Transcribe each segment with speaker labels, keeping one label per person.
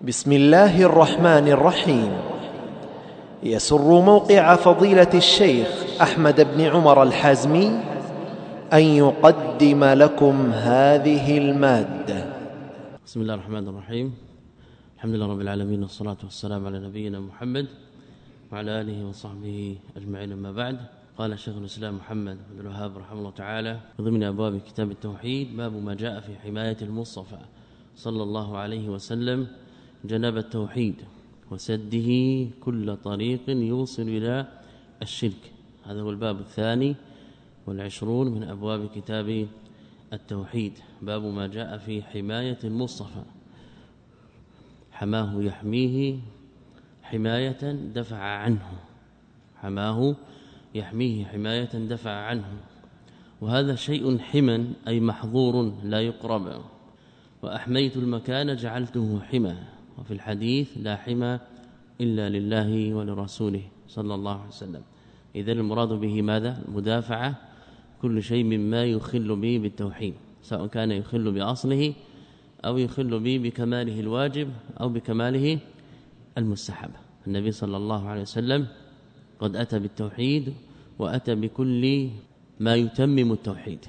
Speaker 1: بسم الله الرحمن الرحيم. يسر موقع فضيلة الشيخ أحمد بن عمر الحازمي أن يقدم لكم هذه المادة.
Speaker 2: بسم الله الرحمن الرحيم. الحمد لله رب العالمين والصلاة والسلام على نبينا محمد وعلى آله وصحبه أجمعين أما بعد. قال شيخ الإسلام محمد بن الوهاب رحمه الله تعالى ضمن أبواب كتاب التوحيد باب ما جاء في حماية المصطفى صلى الله عليه وسلم جنب التوحيد وسده كل طريق يوصل إلى الشرك. هذا هو الباب الثاني والعشرون من أبواب كتاب التوحيد. باب ما جاء في حماية المصطفى. حماه يحميه حماية دفع عنه. حماه يحميه حماية دفع عنه. وهذا شيء حما أي محظور لا يقرب. وأحميت المكان جعلته حما وفي الحديث لا حمى إلا لله ولرسوله صلى الله عليه وسلم. اذا المراد به ماذا؟ المدافعة. كل شيء مما يخل به بالتوحيد سواء كان يخل بأصله أو يخل به بكماله الواجب أو بكماله المستحب. النبي صلى الله عليه وسلم قد أتى بالتوحيد وأتى بكل ما يتمم التوحيد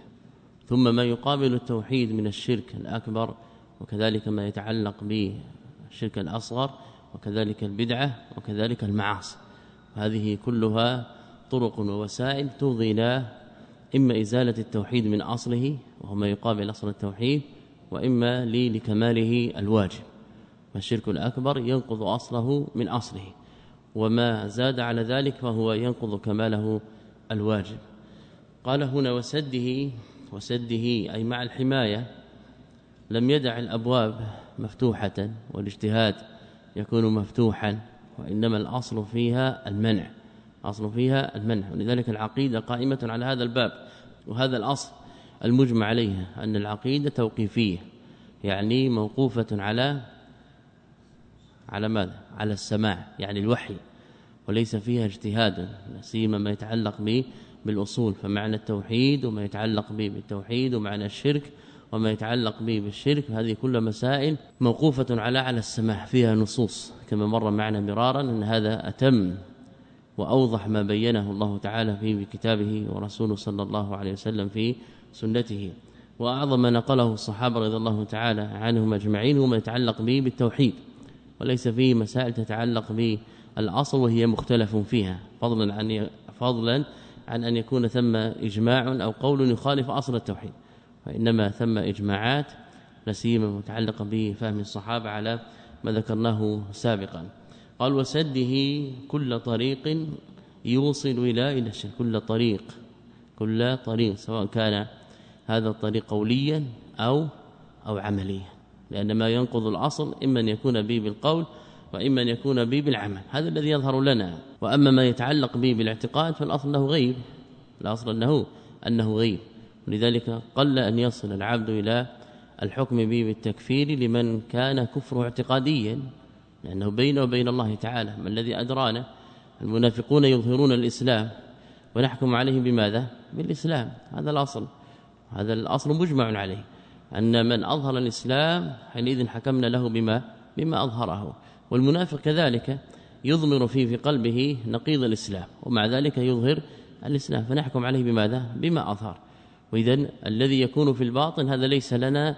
Speaker 2: ثم ما يقابل التوحيد من الشرك الأكبر وكذلك ما يتعلق به الشرك الأصغر وكذلك البدعة وكذلك المعاصي. هذه كلها طرق ووسائل تفضي إلى إما إزالة التوحيد من أصله وهو ما يقابل أصل التوحيد وإما لكماله الواجب. فالشرك الأكبر ينقض أصله من أصله وما زاد على ذلك فهو ينقض كماله الواجب. قال هنا وسده وسده أي مع الحماية لم يدع الأبواب مفتوحة والاجتهاد يكون مفتوحا وإنما الأصل فيها المنع اصل فيها المنع ولذلك العقيدة قائمة على هذا الباب وهذا الأصل المجمع عليها أن العقيدة توقيفية يعني موقوفة على على ماذا؟ على السماع يعني الوحي وليس فيها اجتهاد سيما ما يتعلق به بالأصول فمعنى التوحيد وما يتعلق به بالتوحيد ومعنى الشرك وما يتعلق به بالشرك هذه كل مسائل موقوفة على على السماح فيها نصوص كما مر معنا مرارا أن هذا أتم وأوضح ما بينه الله تعالى في كتابه ورسوله صلى الله عليه وسلم في سنته. وأعظم ما نقله الصحابة رضي الله تعالى عنهم أجمعين وما يتعلق به بالتوحيد وليس فيه مسائل تتعلق بالأصل وهي مختلف فيها فضلا عن فضلا عن أن يكون ثم إجماع أو قول يخالف أصل التوحيد. وانما ثم إجماعات نسيمه متعلقة بفهم الصحابة على ما ذكرناه سابقا. قال وسده كل طريق يوصل إلى إلى الشرك كل طريق كل طريق سواء كان هذا الطريق قوليا أو أو عمليا. لأن ما ينقض الأصل إما أن يكون به بالقول وإما أن يكون به بالعمل. هذا الذي يظهر لنا. وأما ما يتعلق به بالاعتقاد فالأصل أنه غيب. الأصل أنه أنه غيب. ولذلك قل أن يصل العبد إلى الحكم به بالتكفير لمن كان كفره اعتقاديا لأنه بينه وبين الله تعالى ما الذي أدرانا المنافقون يظهرون الإسلام ونحكم عليه بماذا؟ بالإسلام. هذا الأصل. هذا الأصل مجمع عليه. أن من أظهر الإسلام حينئذ حكمنا له بما بما أظهره. والمنافق كذلك يضمر فيه في قلبه نقيض الإسلام ومع ذلك يظهر الإسلام. فنحكم عليه بماذا؟ بما أظهر. واذا الذي يكون في الباطن هذا ليس لنا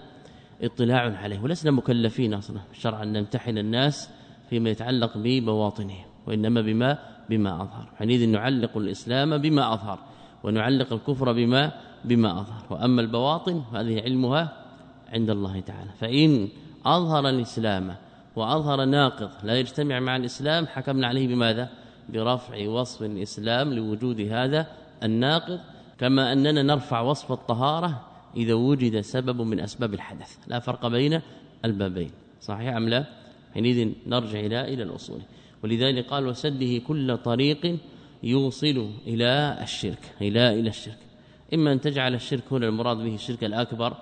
Speaker 2: اطلاع عليه ولسنا مكلفين أصلا. شرعا نمتحن الناس فيما يتعلق ببواطنهم وإنما بما بما أظهر. حينئذ نعلق الإسلام بما أظهر ونعلق الكفر بما بما أظهر. وأما البواطن فهذه علمها عند الله تعالى. فإن أظهر الإسلام وأظهر ناقض لا يجتمع مع الإسلام حكمنا عليه بماذا؟ برفع وصف الإسلام لوجود هذا الناقض كما أننا نرفع وصف الطهارة إذا وجد سبب من أسباب الحدث. لا فرق بين البابين. صحيح أم لا؟ حينئذ نرجع إلى إلى الأصول. ولذلك قال وسده كل طريق يوصل إلى الشرك. إلى إلى الشرك. إما أن تجعل الشرك هنا المراد به الشرك الأكبر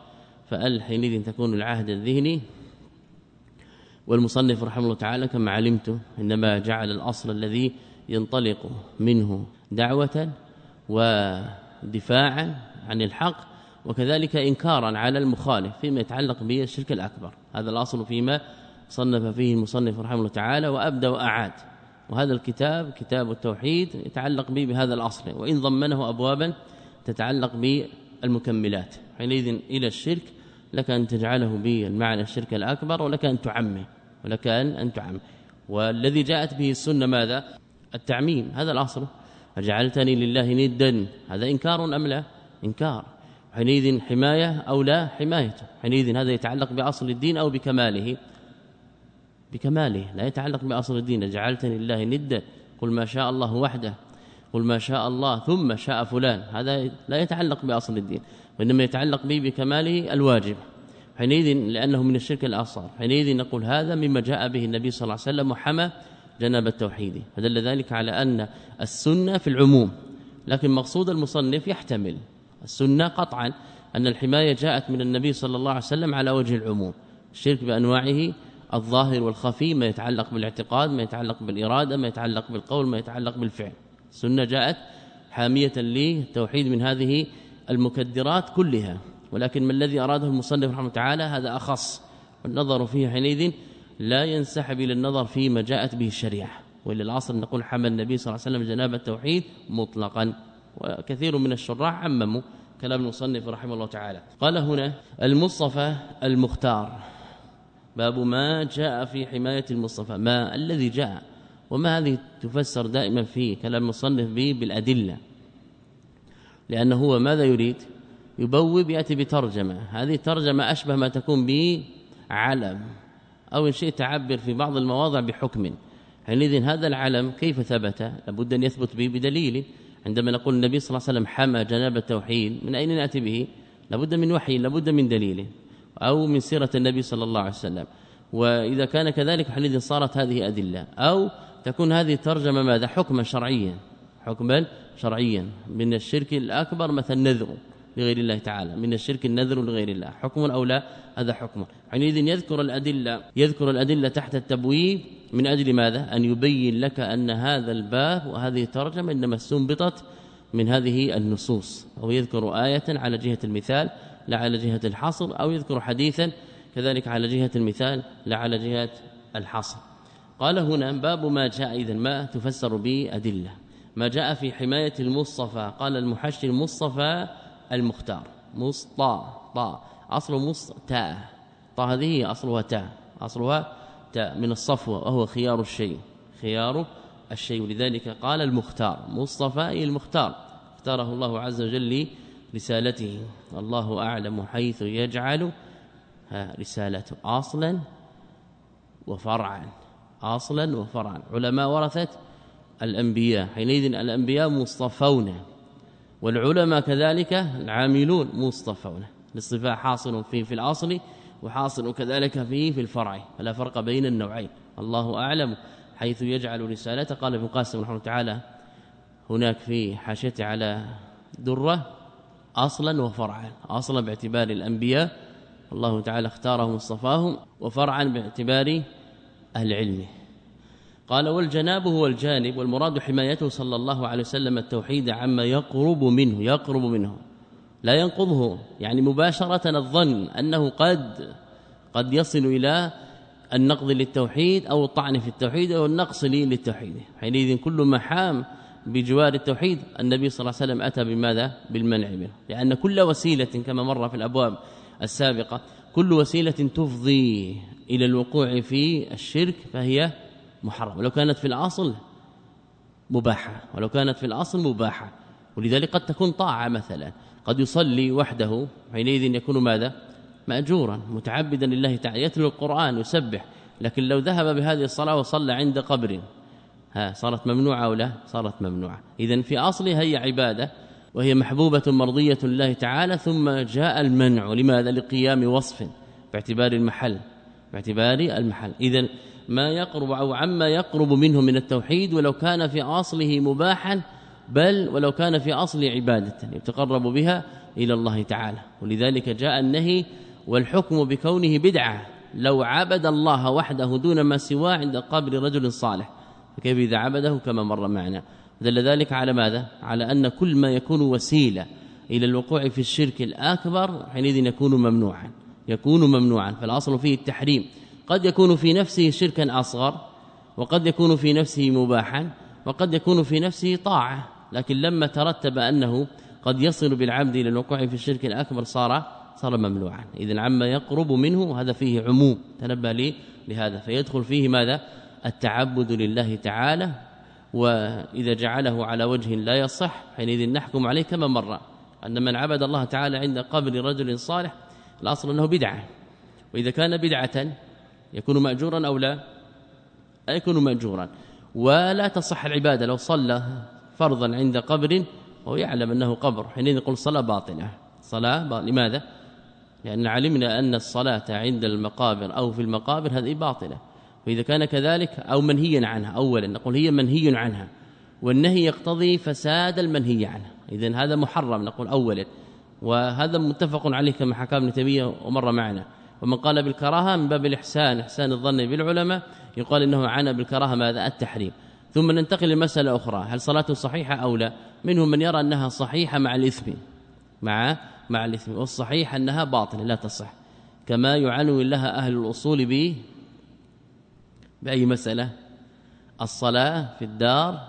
Speaker 2: فأل حينئذ تكون العهد الذهني. والمصنف رحمه الله تعالى كما علمت إنما جعل الأصل الذي ينطلق منه دعوة و دفاعا عن الحق وكذلك إنكارا على المخالف فيما يتعلق به الشرك الأكبر. هذا الأصل فيما صنف فيه المصنف رحمه الله تعالى وأبدأ وأعاد. وهذا الكتاب كتاب التوحيد يتعلق به بهذا الأصل وإن ضمنه ابوابا تتعلق بالمكملات. حينئذ إلى الشرك لك أن تجعله بالمعنى الشرك الأكبر ولك أن تعمه ولك أن أن تعمه. والذي جاءت به السنة ماذا؟ التعميم. هذا الأصل. اجعلتني لله ندا. هذا إنكار أم لا؟ إنكار. حينئذ حماية أو لا حمايته حينئذ هذا يتعلق بأصل الدين أو بكماله. بكماله. لا يتعلق بأصل الدين. جعلتني لله ندا. قل ما شاء الله وحده. قل ما شاء الله ثم شاء فلان. هذا لا يتعلق بأصل الدين. وإنما يتعلق به بكماله الواجب. حينئذ لأنه من الشرك الأصغر. حينئذ نقول هذا مما جاء به النبي صلى الله عليه وسلم وحمى جناب التوحيد. فدل ذلك على أن السنة في العموم. لكن مقصود المصنف يحتمل. السنة قطعا أن الحماية جاءت من النبي صلى الله عليه وسلم على وجه العموم. الشرك بأنواعه الظاهر والخفي ما يتعلق بالاعتقاد ما يتعلق بالإرادة ما يتعلق بالقول ما يتعلق بالفعل. السنة جاءت حامية للتوحيد من هذه المكدرات كلها. ولكن ما الذي أراده المصنف رحمه تعالى؟ هذا أخص. والنظر فيه حينئذ لا ينسحب إلى النظر فيما جاءت به الشريعة. وللعصر نقول حمل النبي صلى الله عليه وسلم جناب التوحيد مطلقا. وكثير من الشراح عمموا كلام المصنف رحمه الله تعالى. قال هنا المصطفى المختار. باب ما جاء في حماية المصطفى ما الذي جاء؟ وما هذه تفسر دائما في كلام المصنف به بالأدلة؟ لأنه هو ماذا يريد؟ يبوب يأتي بترجمة. هذه الترجمة أشبه ما تكون به أو إن شئت تعبر في بعض المواضع بحكم. حينئذ هذا العلم كيف ثبت؟ لابد أن يثبت به بدليل. عندما نقول النبي صلى الله عليه وسلم حمى جناب التوحيد من أين نأتي به؟ لابد من وحي لابد من دليل أو من سيرة النبي صلى الله عليه وسلم. وإذا كان كذلك حينئذ صارت هذه أدلة. أو تكون هذه الترجمة ماذا؟ حكما شرعيا. حكما شرعيا. من الشرك الأكبر مثل نذر. لغير الله تعالى من الشرك النذر لغير الله. حكم أو لا هذا حكم. حينئذ يذكر الأدلة يذكر الأدلة تحت التبويب من أجل ماذا؟ أن يبين لك أن هذا الباب وهذه الترجمة إنما استنبطت من هذه النصوص. أو يذكر آية على جهة المثال لا على جهة الحصر أو يذكر حديثا كذلك على جهة المثال لا على جهة الحصر. قال هنا باب ما جاء اذا ما تفسر به أدلة. ما جاء في حماية المصطفى قال المحشي المصطفى المختار. مصطا طا اصل تاء طا هذه أصلها تاء. أصلها تاء من الصفوه وهو خيار الشيء. خيار الشيء. ولذلك قال المختار. مصطفى المختار. اختاره الله عز وجل لرسالته. الله أعلم حيث يجعل رسالته. أصلا وفرعا. أصلا وفرعا. علماء ورثة الأنبياء. حينئذ الأنبياء مصطفون. والعلماء كذلك العاملون مصطفون الاصطفاء حاصل فيه في الأصل وحاصل كذلك فيه في الفرع فلا فرق بين النوعين. الله أعلم حيث يجعل رسالته. قال ابن قاسم رحمه الله تعالى هناك في حاشية على درة أصلا وفرعا أصلا باعتبار الأنبياء. الله تعالى اختارهم واصطفاهم وفرعا باعتبار أهل علمه. قال والجناب هو الجانب والمراد حمايته صلى الله عليه وسلم التوحيد عما يقرب منه يقرب منه لا ينقضه. يعني مباشرة الظن أنه قد قد يصل إلى النقض للتوحيد أو الطعن في التوحيد أو النقص للتوحيد. حينئذ كل ما حام بجوار التوحيد النبي صلى الله عليه وسلم أتى بماذا؟ بالمنع منه. لأن كل وسيلة كما مر في الأبواب السابقة كل وسيلة تفضي إلى الوقوع في الشرك فهي محرم. ولو كانت في الأصل مباحة. ولو كانت في الأصل مباحة. ولذلك قد تكون طاعة مثلا. قد يصلي وحده. حينئذ يكون ماذا؟ ماجورا. متعبدا لله تعالى. يتلو القرآن يسبح لكن لو ذهب بهذه الصلاة وصلى عند قبر. ها صارت ممنوعة أو لا؟ صارت ممنوعة. اذا في أصلها هي عبادة. وهي محبوبة مرضية لله تعالى. ثم جاء المنع. لماذا؟ لقيام وصف باعتبار المحل. باعتبار المحل. اذا ما يقرب أو عما يقرب منه من التوحيد ولو كان في أصله مباحا بل ولو كان في أصل عبادة يتقرب بها إلى الله تعالى. ولذلك جاء النهي والحكم بكونه بدعة. لو عبد الله وحده دون ما سواه عند قبر رجل صالح فكيف إذا عبده كما مر معنا؟ دل ذلك على ماذا؟ على أن كل ما يكون وسيلة إلى الوقوع في الشرك الأكبر حينئذ يكون ممنوعا يكون ممنوعا فالأصل فيه التحريم. قد يكون في نفسه شركا أصغر وقد يكون في نفسه مباحا وقد يكون في نفسه طاعة. لكن لما ترتب أنه قد يصل بالعبد إلى الوقوع في الشرك الأكبر صار صار ممنوعا. اذا عما يقرب منه هذا فيه عموم. تنبه لي لهذا. فيدخل فيه ماذا؟ التعبد لله تعالى وإذا جعله على وجه لا يصح حينئذ نحكم عليه كما مر. أن من عبد الله تعالى عند قبر رجل صالح الأصل أنه بدعة. وإذا كان بدعة يكون مأجورا أو لا؟ يكون مأجورا. ولا تصح العبادة لو صلى فرضا عند قبر وهو يعلم أنه قبر. حينئذ نقول صلاة باطلة. صلاة. لماذا؟ لأن علمنا أن الصلاة عند المقابر أو في المقابر هذه باطلة. فاذا كان كذلك أو منهيا عنها. اولا نقول هي منهي عنها. والنهي يقتضي فساد المنهي عنه اذا هذا محرم نقول اولا. وهذا متفق عليه كما حكى ابن تيمية ومر معنا. ومن قال بالكراهة من باب الإحسان إحسان الظن بالعلماء يقال إنه عانى بالكراهة ماذا؟ التحريم. ثم ننتقل لمسألة أخرى هل صلاته صحيحة أو لا؟ منهم من يرى أنها صحيحة مع الإثم. مع مع الإثم. والصحيح أنها باطلة لا تصح. كما يعنون لها أهل الأصول ب بأي مسألة؟ الصلاة في الدار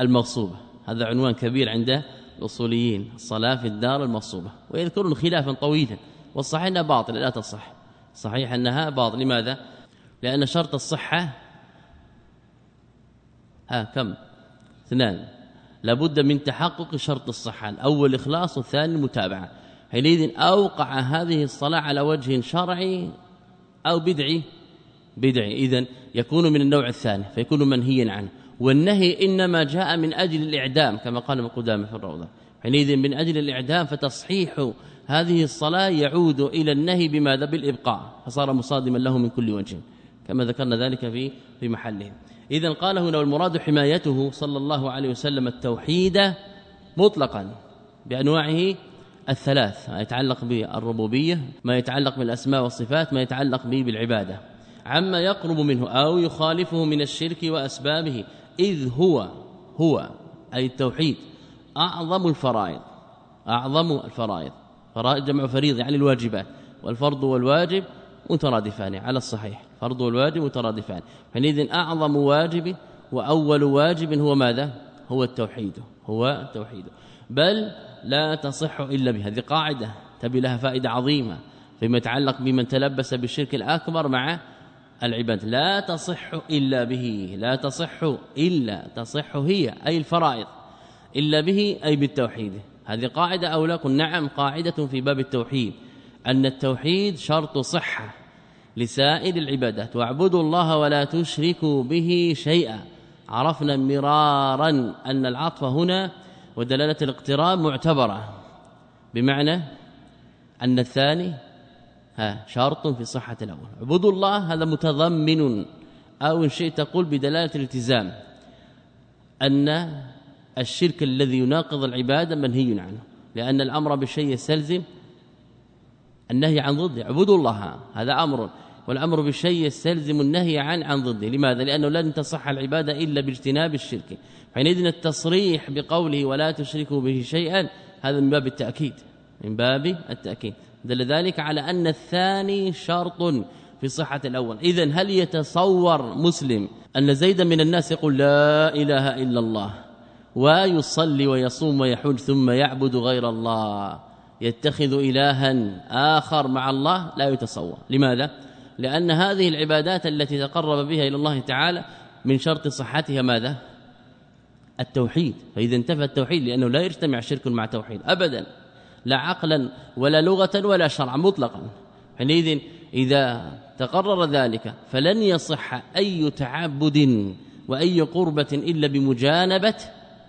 Speaker 2: المغصوبة. هذا عنوان كبير عند الأصوليين. الصلاة في الدار المغصوبة. ويذكرون خلافا طويلا. والصحيح أنها باطلة لا تصح. صحيح أنها باطل لماذا؟ لأن شرط الصحة ها كم؟ اثنان. لابد من تحقق شرط الصحة الأول إخلاص والثاني المتابعة. حينئذ أوقع هذه الصلاة على وجه شرعي أو بدعي؟ بدعي. اذا يكون من النوع الثاني فيكون منهيا عنه. والنهي إنما جاء من أجل الإعدام كما قال ابن قدامة في الروضة. حينئذ من أجل الإعدام فتصحيح هذه الصلاة يعود إلى النهي بماذا بالإبقاء فصار مصادما له من كل وجه كما ذكرنا ذلك في في محله. اذا قال هنا والمراد حمايته صلى الله عليه وسلم التوحيد مطلقا بأنواعه الثلاث ما يتعلق بالربوبية ما يتعلق بالأسماء والصفات ما يتعلق به بالعبادة. عما يقرب منه أو يخالفه من الشرك وأسبابه إذ هو هو أي التوحيد أعظم الفرائض أعظم الفرائض. فرائض جمع فريضه يعني الواجبات والفرض والواجب مترادفان على الصحيح فرض والواجب مترادفان حينئذ أعظم واجب وأول واجب هو ماذا؟ هو التوحيد هو التوحيد بل لا تصح إلا به هذه قاعدة تبي لها فائدة عظيمة فيما يتعلق بمن تلبس بالشرك الأكبر مع العباد لا تصح إلا به لا تصح إلا تصح هي أي الفرائض إلا به أي بالتوحيد. هذه قاعدة أو لا؟ قل نعم قاعدة في باب التوحيد. أن التوحيد شرط صحة لسائر العبادات. واعبدوا الله ولا تشركوا به شيئا. عرفنا مرارا أن العطف هنا ودلالة الاقتراب معتبرة. بمعنى أن الثاني ها شرط في صحة الأول. عبدوا الله هذا متضمن. إن شئت تقول بدلالة الالتزام. أن الشرك الذي يناقض العبادة منهي عنه لأن الأمر بالشيء يستلزم النهي عن ضده. اعبدوا الله هذا أمر والأمر بالشيء يستلزم النهي عن عن ضده. لماذا؟ لأنه لن تصح العبادة إلا باجتناب الشرك. حينئذ التصريح بقوله ولا تشركوا به شيئا هذا من باب التأكيد. من باب التأكيد. دل ذلك على أن الثاني شرط في صحة الأول. إذا هل يتصور مسلم أن زيدا من الناس يقول لا إله إلا الله؟ ويصلي ويصوم ويحج ثم يعبد غير الله. يتخذ إلها آخر مع الله لا يتصور. لماذا؟ لأن هذه العبادات التي تقرب بها إلى الله تعالى من شرط صحتها ماذا؟ التوحيد. فإذا انتفى التوحيد لأنه لا يجتمع شرك مع توحيد أبدا. لا عقلا ولا لغة ولا شرعا مطلقا. حينئذ إذا تقرر ذلك فلن يصح أي تعبد وأي قربة إلا بمجانبة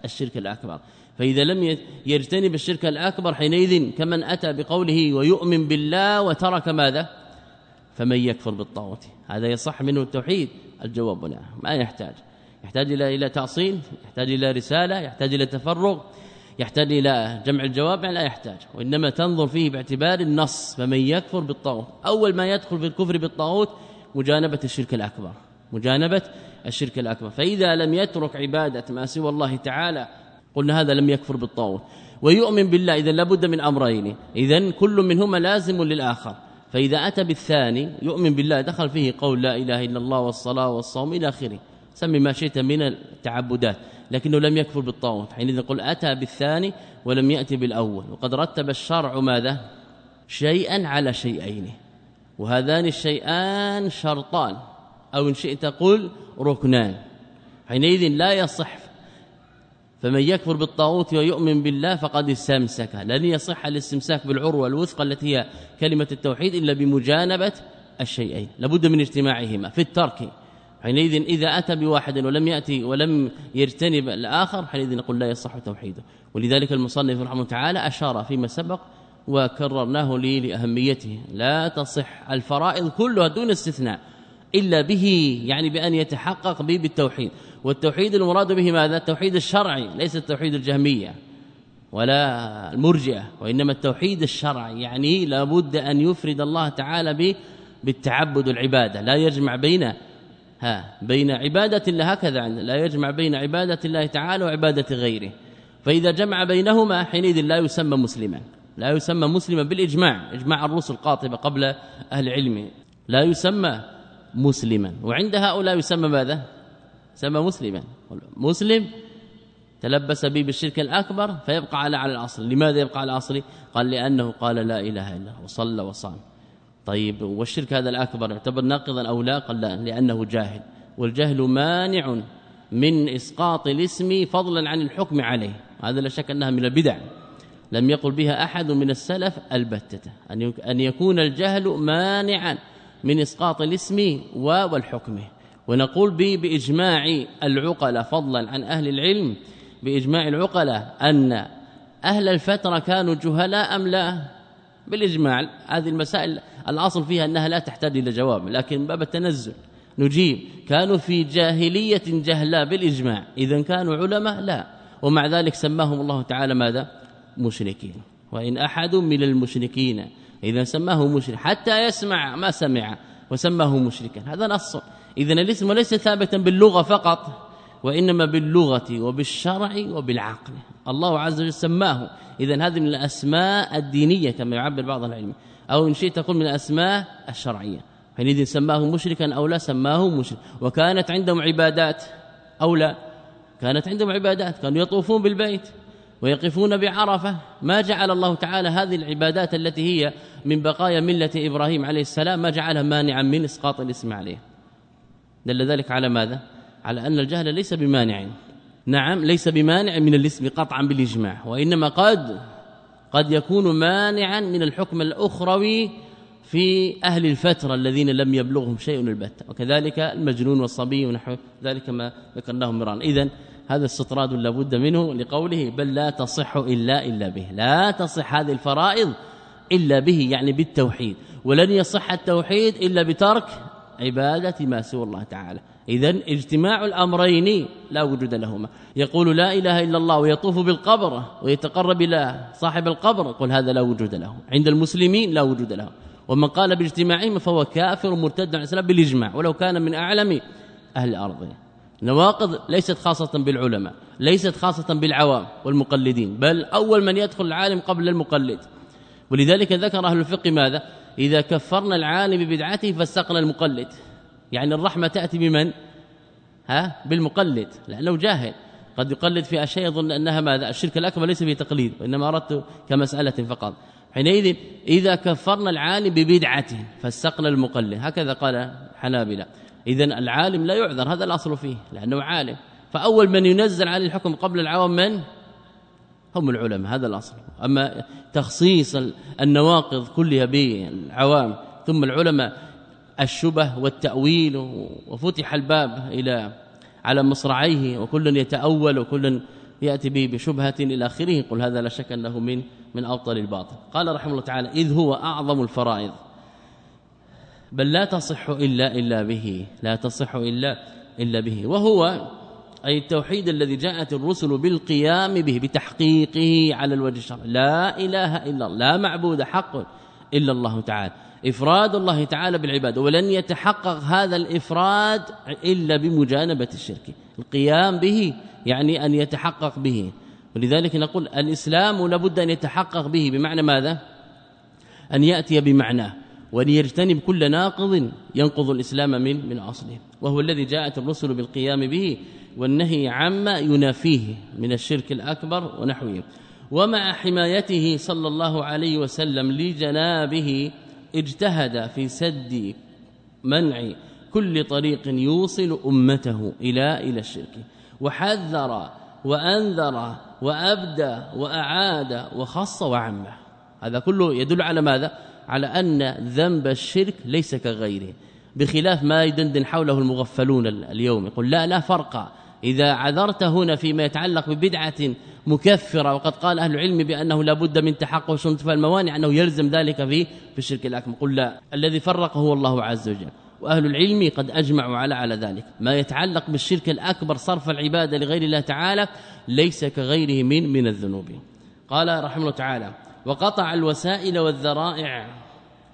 Speaker 2: الشرك الأكبر. فإذا لم يجتنب الشرك الأكبر حينئذ كمن أتى بقوله ويؤمن بالله وترك ماذا؟ فمن يكفر بالطاغوت. هذا يصح منه التوحيد. الجواب لا ما يحتاج. يحتاج إلى إلى تعصيل يحتاج إلى رسالة يحتاج إلى تفرغ يحتاج إلى جمع الجواب لا يحتاج. وإنما تنظر فيه باعتبار النص. فمن يكفر بالطاغوت أول ما يدخل في الكفر بالطاغوت مجانبة الشرك الأكبر مجانبة الشرك الأكبر. فإذا لم يترك عبادة ما سوى الله تعالى قلنا هذا لم يكفر بالطاغوت. ويؤمن بالله إذا لابد من أمرين. اذا كل منهما لازم للآخر. فإذا أتى بالثاني يؤمن بالله دخل فيه قول لا إله إلا الله والصلاة والصوم إلى آخره. سمي ما شئت من التعبدات. لكنه لم يكفر بالطاغوت. حينئذ نقول أتى بالثاني ولم يأتي بالأول. وقد رتب الشرع ماذا؟ شيئا على شيئين. وهذان الشيئان شرطان. أو إن شئت قل ركنان. حينئذ لا يصح. فمن يكفر بالطاغوت ويؤمن بالله فقد استمسك. لن يصح الاستمساك بالعروة الوثقى التي هي كلمة التوحيد إلا بمجانبة الشيئين. لابد من اجتماعهما في الترك. حينئذ إذا أتى بواحد ولم يأتي ولم يجتنب الآخر حينئذ نقول لا يصح توحيده. ولذلك المصنف رحمه الله تعالى أشار فيما سبق وكررناه لي لأهميته. لا تصح الفرائض كلها دون استثناء. إلا به يعني بأن يتحقق به بالتوحيد. والتوحيد المراد به ماذا؟ التوحيد الشرعي ليس التوحيد الجهمية ولا المرجئة وإنما التوحيد الشرعي يعني لابد أن يفرد الله تعالى به بالتعبد العباده لا يجمع بين ها بين عبادة الله هكذا لا يجمع بين عبادة الله تعالى وعبادة غيره. فإذا جمع بينهما حينئذ لا يسمى مسلما. لا يسمى مسلما بالإجماع إجماع الرسل قاطبة قبل أهل العلم. لا يسمى مسلما. وعند هؤلاء يسمى ماذا؟ سمى مسلما. مسلم تلبس به بالشرك الأكبر فيبقى على على الأصل. لماذا يبقى على الأصل؟ قال لأنه قال لا إله إلا الله وصلى وصام. طيب والشرك هذا الأكبر يعتبر ناقضا أو لا؟ قال لا لأنه جاهل. والجهل مانع من إسقاط الاسم فضلا عن الحكم عليه. هذا لا شك أنها من البدع. لم يقل بها أحد من السلف البتة. أن يكون الجهل مانعا من إسقاط الاسم والحكم. ونقول بإجماع العقلاء فضلا عن أهل العلم بإجماع العقلاء أن أهل الفترة كانوا جهلاء أم لا؟ بالإجماع. هذه المسائل الأصل فيها أنها لا تحتاج إلى جواب لكن باب التنزل نجيب. كانوا في جاهلية جهلاء بالإجماع. اذا كانوا علماء؟ لا. ومع ذلك سماهم الله تعالى ماذا؟ مشركين. وإن أحد من المشركين إذا سماه مشرك حتى يسمع ما سمع وسماه مشركا. هذا نص. اذا الاسم ليس ثابتا باللغة فقط وإنما باللغة وبالشرع وبالعقل. الله عز وجل سماه. اذا هذه من الأسماء الدينية كما يعبر بعض العلم. أو إن شئت تقول من الأسماء الشرعية. حينئذ سماه مشركا أو لا سماه مشرك. وكانت عندهم عبادات أو لا؟ كانت عندهم عبادات كانوا يطوفون بالبيت. ويقفون بعرفة. ما جعل الله تعالى هذه العبادات التي هي من بقايا ملة إبراهيم عليه السلام ما جعلها مانعا من إسقاط الإسم عليه. دل ذلك على ماذا؟ على أن الجهل ليس بمانع. نعم ليس بمانع من الإسم قطعا بالإجماع وإنما قد قد يكون مانعا من الحكم الأخروي في أهل الفترة الذين لم يبلغهم شيء البتة. وكذلك المجنون والصبي ونحو ذلك ما ذكرناه مرارا اذا هذا استطراد لابد منه لقوله بل لا تصح إلا إلا به. لا تصح هذه الفرائض إلا به يعني بالتوحيد. ولن يصح التوحيد إلا بترك عبادة ما سوى الله تعالى. اذا اجتماع الأمرين لا وجود لهما. يقول لا إله إلا الله ويطوف بالقبر ويتقرب إلى صاحب القبر قل هذا لا وجود له. عند المسلمين لا وجود له. ومن قال باجتماعهم فهو كافر مرتد عن الإسلام بالإجماع ولو كان من أعلم أهل الأرض. نواقض ليست خاصة بالعلماء ليست خاصة بالعوام والمقلدين بل أول من يدخل العالم قبل المقلد. ولذلك ذكر أهل الفقه ماذا؟ إذا كفرنا العالم ببدعته فاستقنا المقلد. يعني الرحمة تأتي بمن؟ ها؟ بالمقلد لأنه جاهل. قد يقلد في أشياء يظن أنها ماذا؟ الشرك الأكبر ليس فيه تقليد وإنما أردت كمسألة فقط. حينئذ إذا كفرنا العالم ببدعته فاستقنا المقلد. هكذا قال حنابلة. اذا العالم لا يعذر هذا الأصل فيه لأنه عالم. فأول من ينزل عليه الحكم قبل العوام من؟ هم العلماء هذا الأصل. أما تخصيص النواقض كلها بالعوام ثم العلماء الشبه والتأويل وفتح الباب إلى على مصرعيه وكل يتأول وكل يأتي به بشبهة إلى آخره قل هذا لا شك أنه من من أبطل الباطل. قال رحمه الله تعالى إذ هو أعظم الفرائض. بل لا تصح إلا إلا به لا تصح إلا إلا به. وهو أي التوحيد الذي جاءت الرسل بالقيام به بتحقيقه على الوجه الشرعي. لا إله إلا الله لا معبود حق إلا الله تعالى. إفراد الله تعالى بالعباده ولن يتحقق هذا الإفراد إلا بمجانبة الشرك. القيام به يعني أن يتحقق به. ولذلك نقول الإسلام لابد أن يتحقق به بمعنى ماذا؟ أن يأتي بمعناه. وليجتنب كل ناقض ينقض الإسلام من من أصله. وهو الذي جاءت الرسل بالقيام به والنهي عما ينافيه من الشرك الأكبر ونحوه. ومع حمايته صلى الله عليه وسلم لجنابه اجتهد في سد منع كل طريق يوصل أمته إلى إلى الشرك. وحذر وأنذر وأبدى وأعاد وخص وعمه. هذا كله يدل على ماذا؟ على أن ذنب الشرك ليس كغيره بخلاف ما يدندن حوله المغفلون اليوم. يقول لا لا فرق. إذا عذرت هنا فيما يتعلق ببدعة مكفرة وقد قال أهل العلم بأنه لا بد من تحقق شنطف الموانع أنه يلزم ذلك في في الشرك الأكبر. قل لا الذي فرق هو الله عز وجل. وأهل العلم قد أجمعوا على على ذلك. ما يتعلق بالشرك الأكبر صرف العبادة لغير الله تعالى ليس كغيره من من الذنوب. قال رحمه الله تعالى وقطع الوسائل والذرائع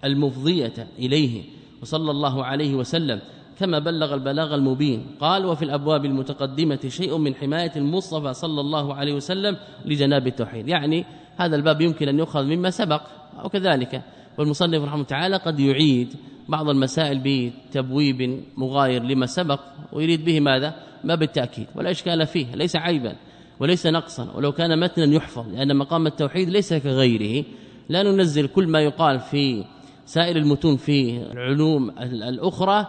Speaker 2: المفضية إليه وصلى الله عليه وسلم كما بلغ البلاغ المبين. قال وفي الأبواب المتقدمة شيء من حماية المصطفى صلى الله عليه وسلم لجناب التوحيد. يعني هذا الباب يمكن أن يؤخذ مما سبق أو كذلك. والمصنف رحمه تعالى قد يعيد بعض المسائل بتبويب مغاير لما سبق ويريد به ماذا؟ ما بالتاكيد ولا إشكال فيه ليس عيبا وليس نقصا. ولو كان متنا يحفظ لأن مقام التوحيد ليس كغيره. لا ننزل كل ما يقال في سائر المتون في العلوم الأخرى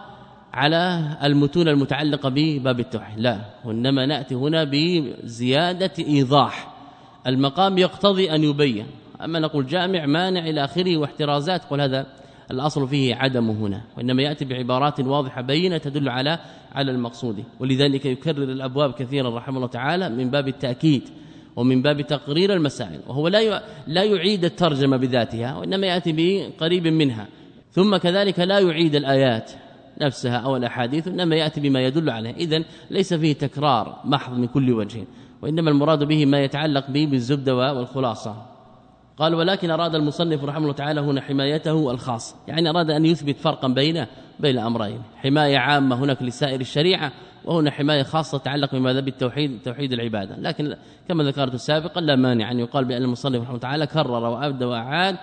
Speaker 2: على المتون المتعلقة بباب التوحيد. لا وإنما نأتي هنا بزيادة إيضاح. المقام يقتضي أن يبين. أما نقول جامع مانع إلى آخره واحترازات قل هذا الأصل فيه عدم هنا. وإنما يأتي بعبارات واضحة بينة تدل على على المقصود. ولذلك يكرر الأبواب كثيرا رحمه الله تعالى من باب التأكيد. ومن باب تقرير المسائل وهو لا لا يعيد الترجمة بذاتها وإنما يأتي بقريب منها. ثم كذلك لا يعيد الآيات نفسها أو الأحاديث انما يأتي بما يدل عليه. اذا ليس فيه تكرار محض من كل وجه وإنما المراد به ما يتعلق به بالزبدة والخلاصة. قال ولكن أراد المصنف رحمه الله تعالى هنا حمايته الخاصه يعني أراد أن يثبت فرقا بين بين أمرين حماية عامة هناك لسائر الشريعة وهنا حماية خاصة تتعلق بماذا بالتوحيد توحيد العبادة. لكن كما ذكرت سابقا لا مانع أن يقال بأن المصنف رحمه الله تعالى كرر وأبدى وأعاد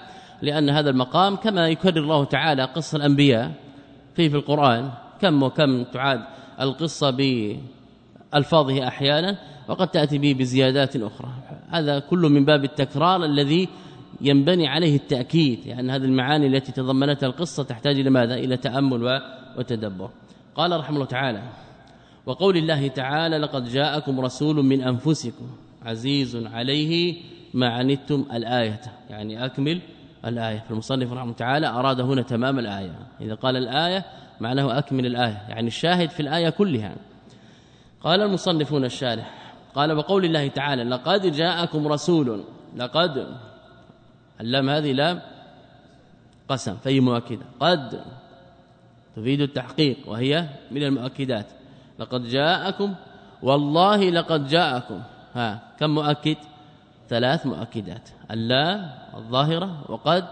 Speaker 2: لأن هذا المقام كما يكرر الله تعالى قصة الأنبياء فيه في القرآن كم وكم تعاد القصة بألفاظه أحيانا وقد تأتي به بزيادات أخرى. هذا كله من باب التكرار الذي ينبني عليه التأكيد لأن هذه المعاني التي تضمنتها القصة تحتاج إلى ماذا؟ إلى تأمل وتدبر. قال رحمه الله تعالى وقول الله تعالى لقد جاءكم رسول من أنفسكم عزيز عليه ما عنتم الآية يعني أكمل الآية. فالمصنف رحمه الله تعالى أراد هنا تمام الآية. إذا قال الآية معناه أكمل الآية. يعني الشاهد في الآية كلها. قال المصنفون الشارح قال وقول الله تعالى لقد جاءكم رسول لقد اللام هذه لام قسم فهي مؤكدة. قد تفيد التحقيق وهي من المؤكدات. لقد جاءكم والله لقد جاءكم. ها كم مؤكد؟ ثلاث مؤكدات. اللام الظاهرة وقد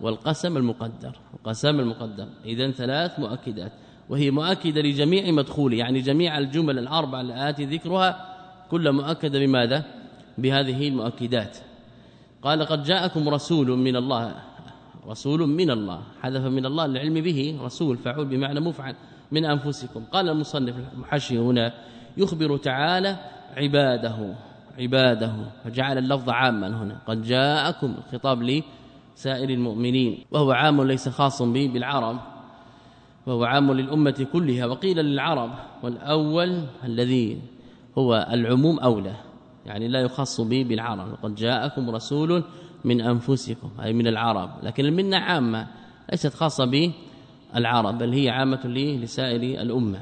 Speaker 2: والقسم المقدر. القسم المقدر اذا ثلاث مؤكدات. وهي مؤكدة لجميع مدخوله يعني جميع الجمل الأربعة الاتي ذكرها كل مؤكدة بماذا؟ بهذه المؤكدات. قال قد جاءكم رسول من الله. رسول من الله. حذف من الله العلم به رسول. فعول بمعنى مفعل من أنفسكم. قال المصنف المحشي هنا يخبر تعالى عباده عباده. فجعل اللفظ عاما هنا. قد جاءكم الخطاب لسائر المؤمنين. وهو عام ليس خاص به بالعرب. وهو عام للأمة كلها. وقيل للعرب والأول الذي هو العموم أولى. يعني لا يخص به بالعرب. قد جاءكم رسول من أنفسكم أي من العرب. لكن المنة عامة ليست خاصة به العرب بل هي عامة لسائر الأمة.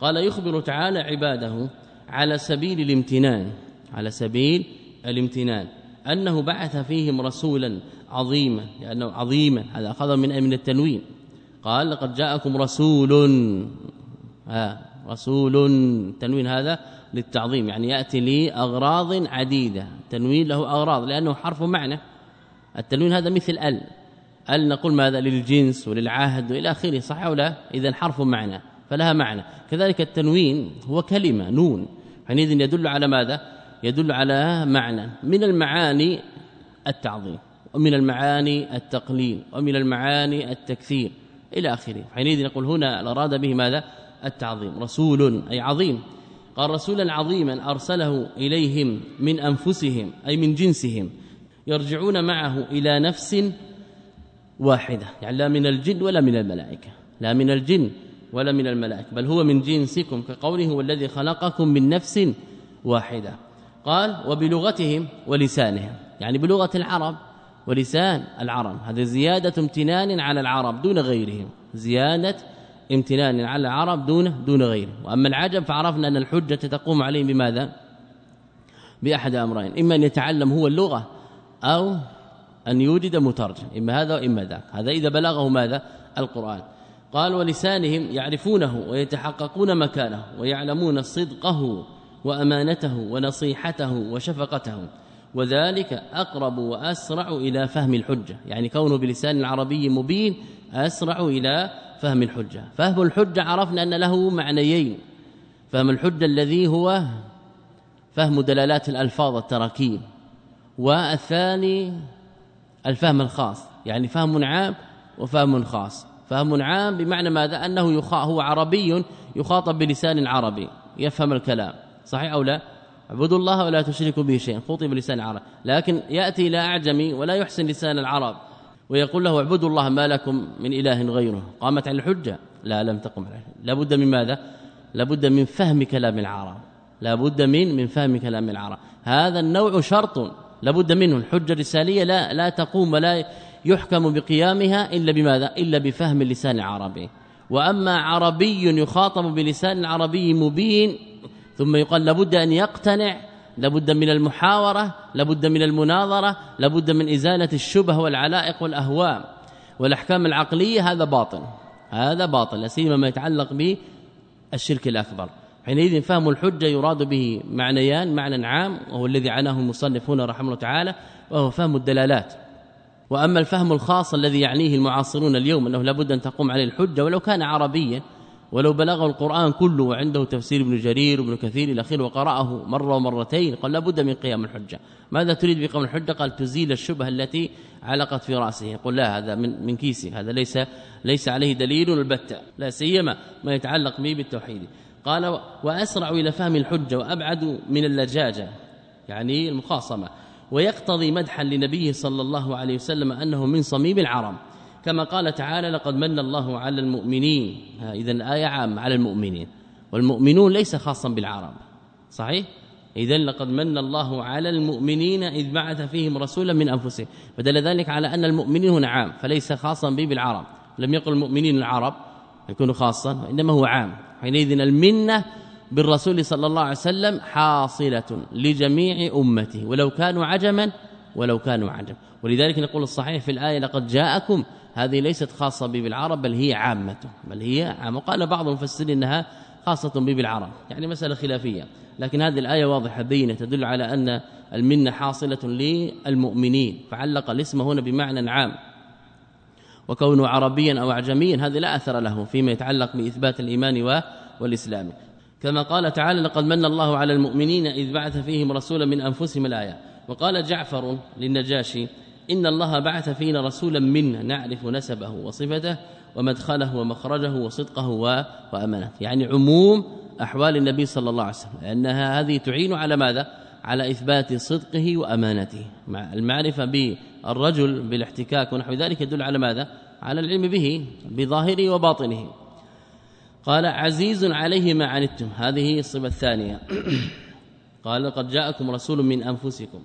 Speaker 2: قال يخبر تعالى عباده على سبيل الامتنان على سبيل الامتنان أنه بعث فيهم رسولا عظيما لأنه عظيما هذا أخذ من من التنوين. قال لقد جاءكم رسول ها رسول تنوين هذا للتعظيم يعني يأتي لأغراض عديدة تنوين له أغراض لأنه حرف معنى. التنوين هذا مثل ال ال نقول ماذا؟ للجنس وللعهد وإلى آخره صح أو لا؟ اذا حرف معنى فلها معنى. كذلك التنوين هو كلمة نون. حينئذ يدل على ماذا؟ يدل على معنى. من المعاني التعظيم ومن المعاني التقليل ومن المعاني التكثير إلى آخره. حينئذ نقول هنا أراد به ماذا؟ التعظيم رسول أي عظيم. قال رسولا عظيما أرسله إليهم من أنفسهم أي من جنسهم يرجعون معه إلى نفس واحدة يعني لا من الجن ولا من الملائكة لا من الجن ولا من الملائكة بل هو من جنسكم كقوله هو الذي خلقكم من نفس واحدة. قال وبلغتهم ولسانهم يعني بلغة العرب ولسان العرب هذا زيادة امتنان على العرب دون غيرهم زيادة امتنان على العرب دون دون غيره. وأما العجم فعرفنا أن الحجة تقوم عليهم بماذا؟ بأحد أمرين. إما أن يتعلم هو اللغة أو أن يوجد مترجم. إما هذا وإما ذاك. هذا إذا بلغه ماذا؟ القرآن. قال ولسانهم يعرفونه ويتحققون مكانه ويعلمون صدقه وأمانته ونصيحته وشفقته. وذلك أقرب وأسرع إلى فهم الحجة. يعني كونه بلسان عربي مبين أسرع إلى فهم الحجة. فهم الحجة عرفنا أن له معنيين. فهم الحجة الذي هو فهم دلالات الألفاظ التراكيب. والثاني الفهم الخاص. يعني فهم عام وفهم خاص. فهم عام بمعنى ماذا؟ أنه هو عربي يخاطب بلسان عربي. يفهم الكلام. صحيح أو لا؟ اعبدوا الله ولا تشركوا به شيئا. خطب بلسان العرب لكن يأتي إلى أعجمي ولا يحسن لسان العرب. ويقول له اعبدوا الله ما لكم من إله غيره. قامت على الحجة. لا لم تقم عليه. لابد من ماذا؟ لابد من فهم كلام العرب. لابد من من فهم كلام العرب. هذا النوع شرط. لابد منه. الحجة الرسالية لا لا تقوم ولا يحكم بقيامها إلا بماذا؟ إلا بفهم اللسان العربي. وأما عربي يخاطب بلسان عربي مبين ثم يقال لابد أن يقتنع لابد من المحاورة لابد من المناظرة لابد من إزالة الشبه والعلائق والأهواء. والأحكام العقلية هذا باطل. هذا باطل لا سيما ما يتعلق به الشرك الأكبر. حينئذ فهم الحجة يراد به معنيان معنى عام وهو الذي عناه المصنفون رحمه الله تعالى وهو فهم الدلالات. وأما الفهم الخاص الذي يعنيه المعاصرون اليوم أنه لابد أن تقوم عليه الحجة ولو كان عربيا ولو بلغه القرآن كله وعنده تفسير ابن جرير وابن كثير إلى آخره وقرأه مرة ومرتين قال لابد من قيام الحجة. ماذا تريد بقيام الحجة؟ قال تزيل الشبهة التي علقت في رأسه. يقول لا هذا من من كيسي. هذا ليس ليس عليه دليل البتة. لا سيما ما يتعلق به بالتوحيد. قال وأسرع إلى فهم الحجة وأبعد من اللجاجة يعني المخاصمة. ويقتضي مدحا لنبيه صلى الله عليه وسلم أنه من صميم العرب كما قال تعالى لقد من الله على المؤمنين. اذا الايه عامة على المؤمنين. والمؤمنون ليس خاصا بالعرب. صحيح؟ اذا لقد من الله على المؤمنين إذ بعث فيهم رسولا من أنفسهم. فدل ذلك على أن المؤمنين هنا عام فليس خاصا به بالعرب. لم يقل المؤمنين العرب يكون خاصا وإنما هو عام. حينئذ المنة بالرسول صلى الله عليه وسلم حاصلة لجميع أمته ولو كانوا عجما ولو كانوا عجم ولذلك نقول الصحيح في الآية لقد جاءكم هذه ليست خاصة به بالعرب بل هي عامة بل هي عامة. قال بعض المفسرين إنها خاصة به بالعرب يعني مسألة خلافية. لكن هذه الآية واضحة بينة تدل على أن المنة حاصلة للمؤمنين. فعلق الاسم هنا بمعنى عام. وكونه عربيا أو اعجميا هذا لا أثر له فيما يتعلق بإثبات الإيمان والإسلام. كما قال تعالى لقد من الله على المؤمنين إذ بعث فيهم رسولا من أنفسهم الآية وقال جعفر للنجاشي إن الله بعث فينا رسولا منا نعرف نسبه وصفته ومدخله ومخرجه وصدقه وامانته يعني عموم أحوال النبي صلى الله عليه وسلم لانها هذه تعين على ماذا؟ على إثبات صدقه وأمانته. مع المعرفة بالرجل بالاحتكاك ونحو ذلك يدل على ماذا؟ على العلم به بظاهره وباطنه. قال عزيز عليه ما عنتم. هذه الصفة الثانية. قال قد جاءكم رسول من أنفسكم.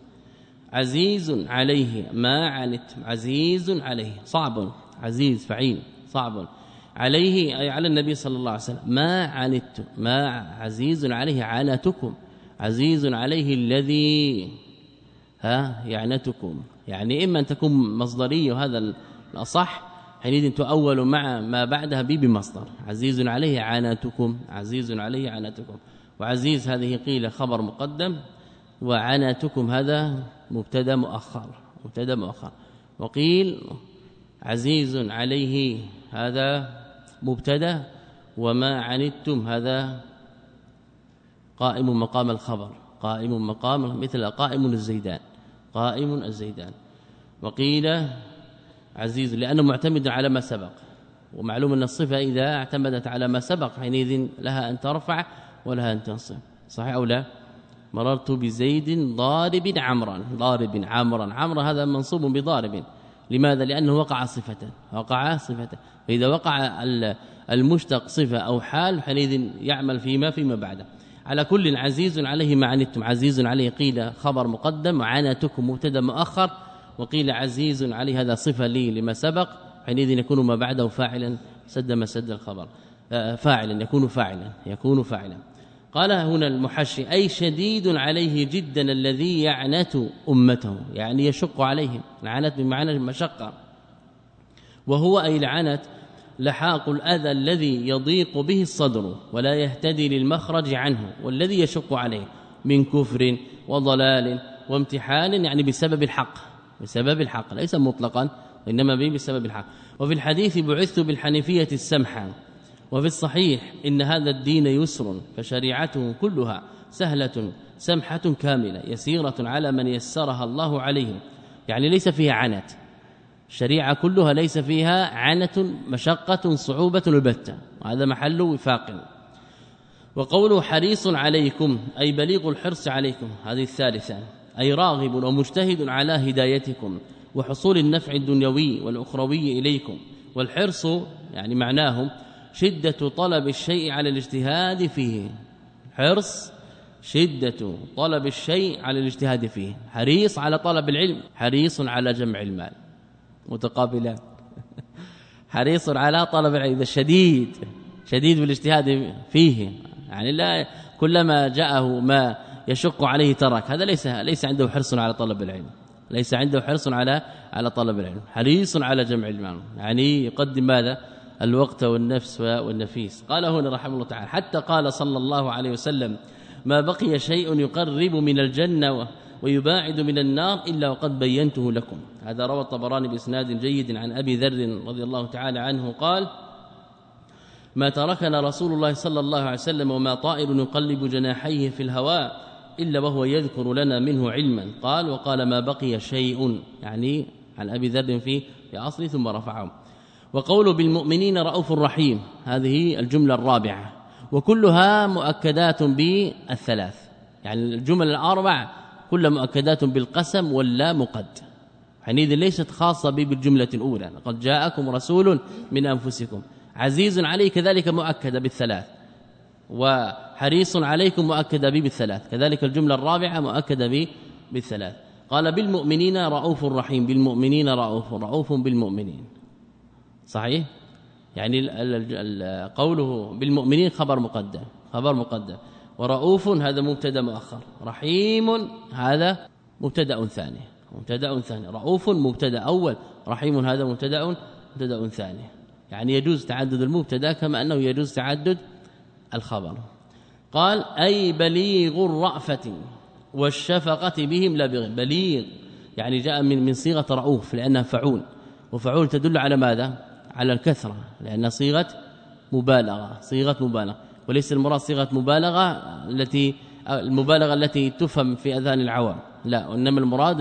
Speaker 2: عزيز عليه ما عنتم عزيز عليه صعب عزيز فعيل صعب. عليه أي على النبي صلى الله عليه وسلم. ما عنتم ما عزيز عليه عنتكم عزيز عليه الذي ها يعنتكم. يعني إما أن تكون مصدرية وهذا الأصح حينئذ تؤول مع ما بعدها بي بمصدر. عزيز عليه عناتكم عزيز عليه عناتكم وعزيز هذه قيل خبر مقدم. وعناتكم هذا مبتدا مؤخر مبتدا مؤخر. وقيل عزيز عليه هذا مبتدا وما عنتم هذا قائم مقام الخبر قائم مقام مثل قائم الزيدان قائم الزيدان. وقيل عزيز لأنه معتمد على ما سبق ومعلوم أن الصفة إذا اعتمدت على ما سبق حينئذ لها أن ترفع ولها أن تنصب صحيح أو لا؟ مررت بزيد ضارب عمرا ضارب عمرا عمرا هذا منصوب بضارب. لماذا؟ لأنه وقع صفة وقع صفة. فإذا وقع المشتق صفة أو حال حينئذ يعمل فيما فيما بعده. على كل عزيز عليه ما عنتم. عزيز عليه قيل خبر مقدم وعنتكم مبتدا مؤخر. وقيل عزيز عليه هذا صفة لي لما سبق. حينئذ يكون ما بعده فاعلا سد ما سد الخبر. آه، فاعلا يكون فاعلا يكون فاعلا. قال هنا المحشي أي شديد عليه جدا الذي يعنت أمته يعني يشق عليهم العنت بمعنى المشقة. وهو أي العنت لحاق الأذى الذي يضيق به الصدر ولا يهتدي للمخرج عنه والذي يشق عليه من كفر وضلال وامتحان يعني بسبب الحق بسبب الحق ليس مطلقا وإنما به بسبب الحق. وفي الحديث بعثت بالحنيفية السمحه وفي الصحيح إن هذا الدين يسر فشريعته كلها سهلة سمحة كاملة يسيرة على من يسرها الله عليه. يعني ليس فيها عنت. الشريعة كلها ليس فيها عنت مشقة صعوبة البتة. وهذا محل وفاق. وقوله حريص عليكم أي بليغ الحرص عليكم هذه الثالثة. أي راغب ومجتهد على هدايتكم وحصول النفع الدنيوي والأخروي إليكم. والحرص يعني معناه شدة طلب الشيء على الاجتهاد فيه. حرص شدة طلب الشيء على الاجتهاد فيه. حريص على طلب العلم حريص على جمع المال. متقابلان. حريص على طلب العلم. شديد شديد بالاجتهاد فيه. يعني لا كلما جاءه ما يشق عليه ترك. هذا ليس ليس عنده حرص على طلب العلم. ليس عنده حرص على على طلب العلم. حريص على جمع المال. يعني يقدم ماذا؟ الوقت والنفس والنفيس. قال هنا رحمه الله تعالى حتى قال صلى الله عليه وسلم ما بقي شيء يقرب من الجنة ويباعد من النار إلا وقد بينته لكم. هذا روى الطبراني بإسناد جيد عن أبي ذر رضي الله تعالى عنه قال ما تركنا رسول الله صلى الله عليه وسلم وما طائر يقلب جناحيه في الهواء إلا وهو يذكر لنا منه علما. قال وقال ما بقي شيء. يعني عن أبي ذر في في أصل ثم رفعه. وقوله بالمؤمنين رؤوف رحيم هذه الجملة الرابعة وكلها مؤكدات بالثلاث يعني الجمل الأربع كلها مؤكدات بالقسم ولا مقد حينئذ ليست خاصة بالجملة الأولى قد جاءكم رسول من أنفسكم عزيز عليه كذلك مؤكدة بالثلاث وحريص عليكم مؤكدة به بالثلاث كذلك الجملة الرابعة مؤكدة به بالثلاث قال بالمؤمنين رؤوف رحيم بالمؤمنين رؤوف رؤوف بالمؤمنين. صحيح؟ يعني قوله بالمؤمنين خبر مقدم خبر مقدم. ورؤوف هذا مبتدا مؤخر. رحيم هذا مبتدا ثاني. مبتدا ثاني. رؤوف مبتدا أول. رحيم هذا مبتدا مبتدا ثاني. يعني يجوز تعدد المبتدا كما أنه يجوز تعدد الخبر. قال أي بليغ الرأفة والشفقة بهم لا بليغ. يعني جاء من من صيغة رؤوف لأنها فعول. وفعول تدل على ماذا؟ على الكثرة لأن صيغة مبالغة صيغة مبالغة. وليس المراد صيغة مبالغة التي المبالغة التي تفهم في أذهان العوام. لا وإنما المراد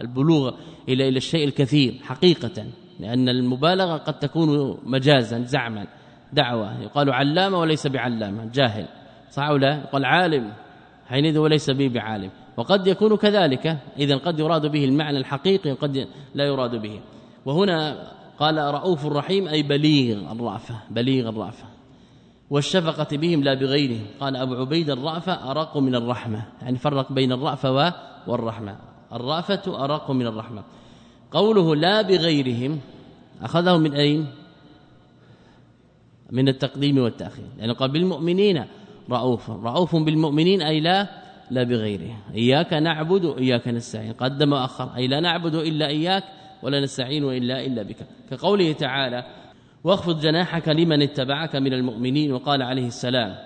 Speaker 2: البلوغ إلى إلى الشيء الكثير حقيقة لأن المبالغة قد تكون مجازا زعما. دعوة يقال علامة وليس بعلامة جاهل. صح ولا يقال عالم. حينئذ وليس به بعالم. وقد يكون كذلك اذا قد يراد به المعنى الحقيقي وقد لا يراد به. وهنا قال رؤوف رحيم أي بليغ الرأفة بليغ الرأفة. والشفقة بهم لا بغيرهم قال أبو عبيد الرأفة أرق من الرحمة. يعني فرق بين الرأفة والرحمة. الرأفة أرق من الرحمة. قوله لا بغيرهم أخذه من أين؟ من التقديم والتأخير. يعني قال بالمؤمنين رؤوف. رؤوف بالمؤمنين أي لا لا بغيره. إياك نعبد وإياك نستعين. قدم وأخر. أي لا نعبد إلا إياك ولا نستعين إلا إلا بك. كقوله تعالى واخفض جناحك لمن اتبعك من المؤمنين. وقال عليه السلام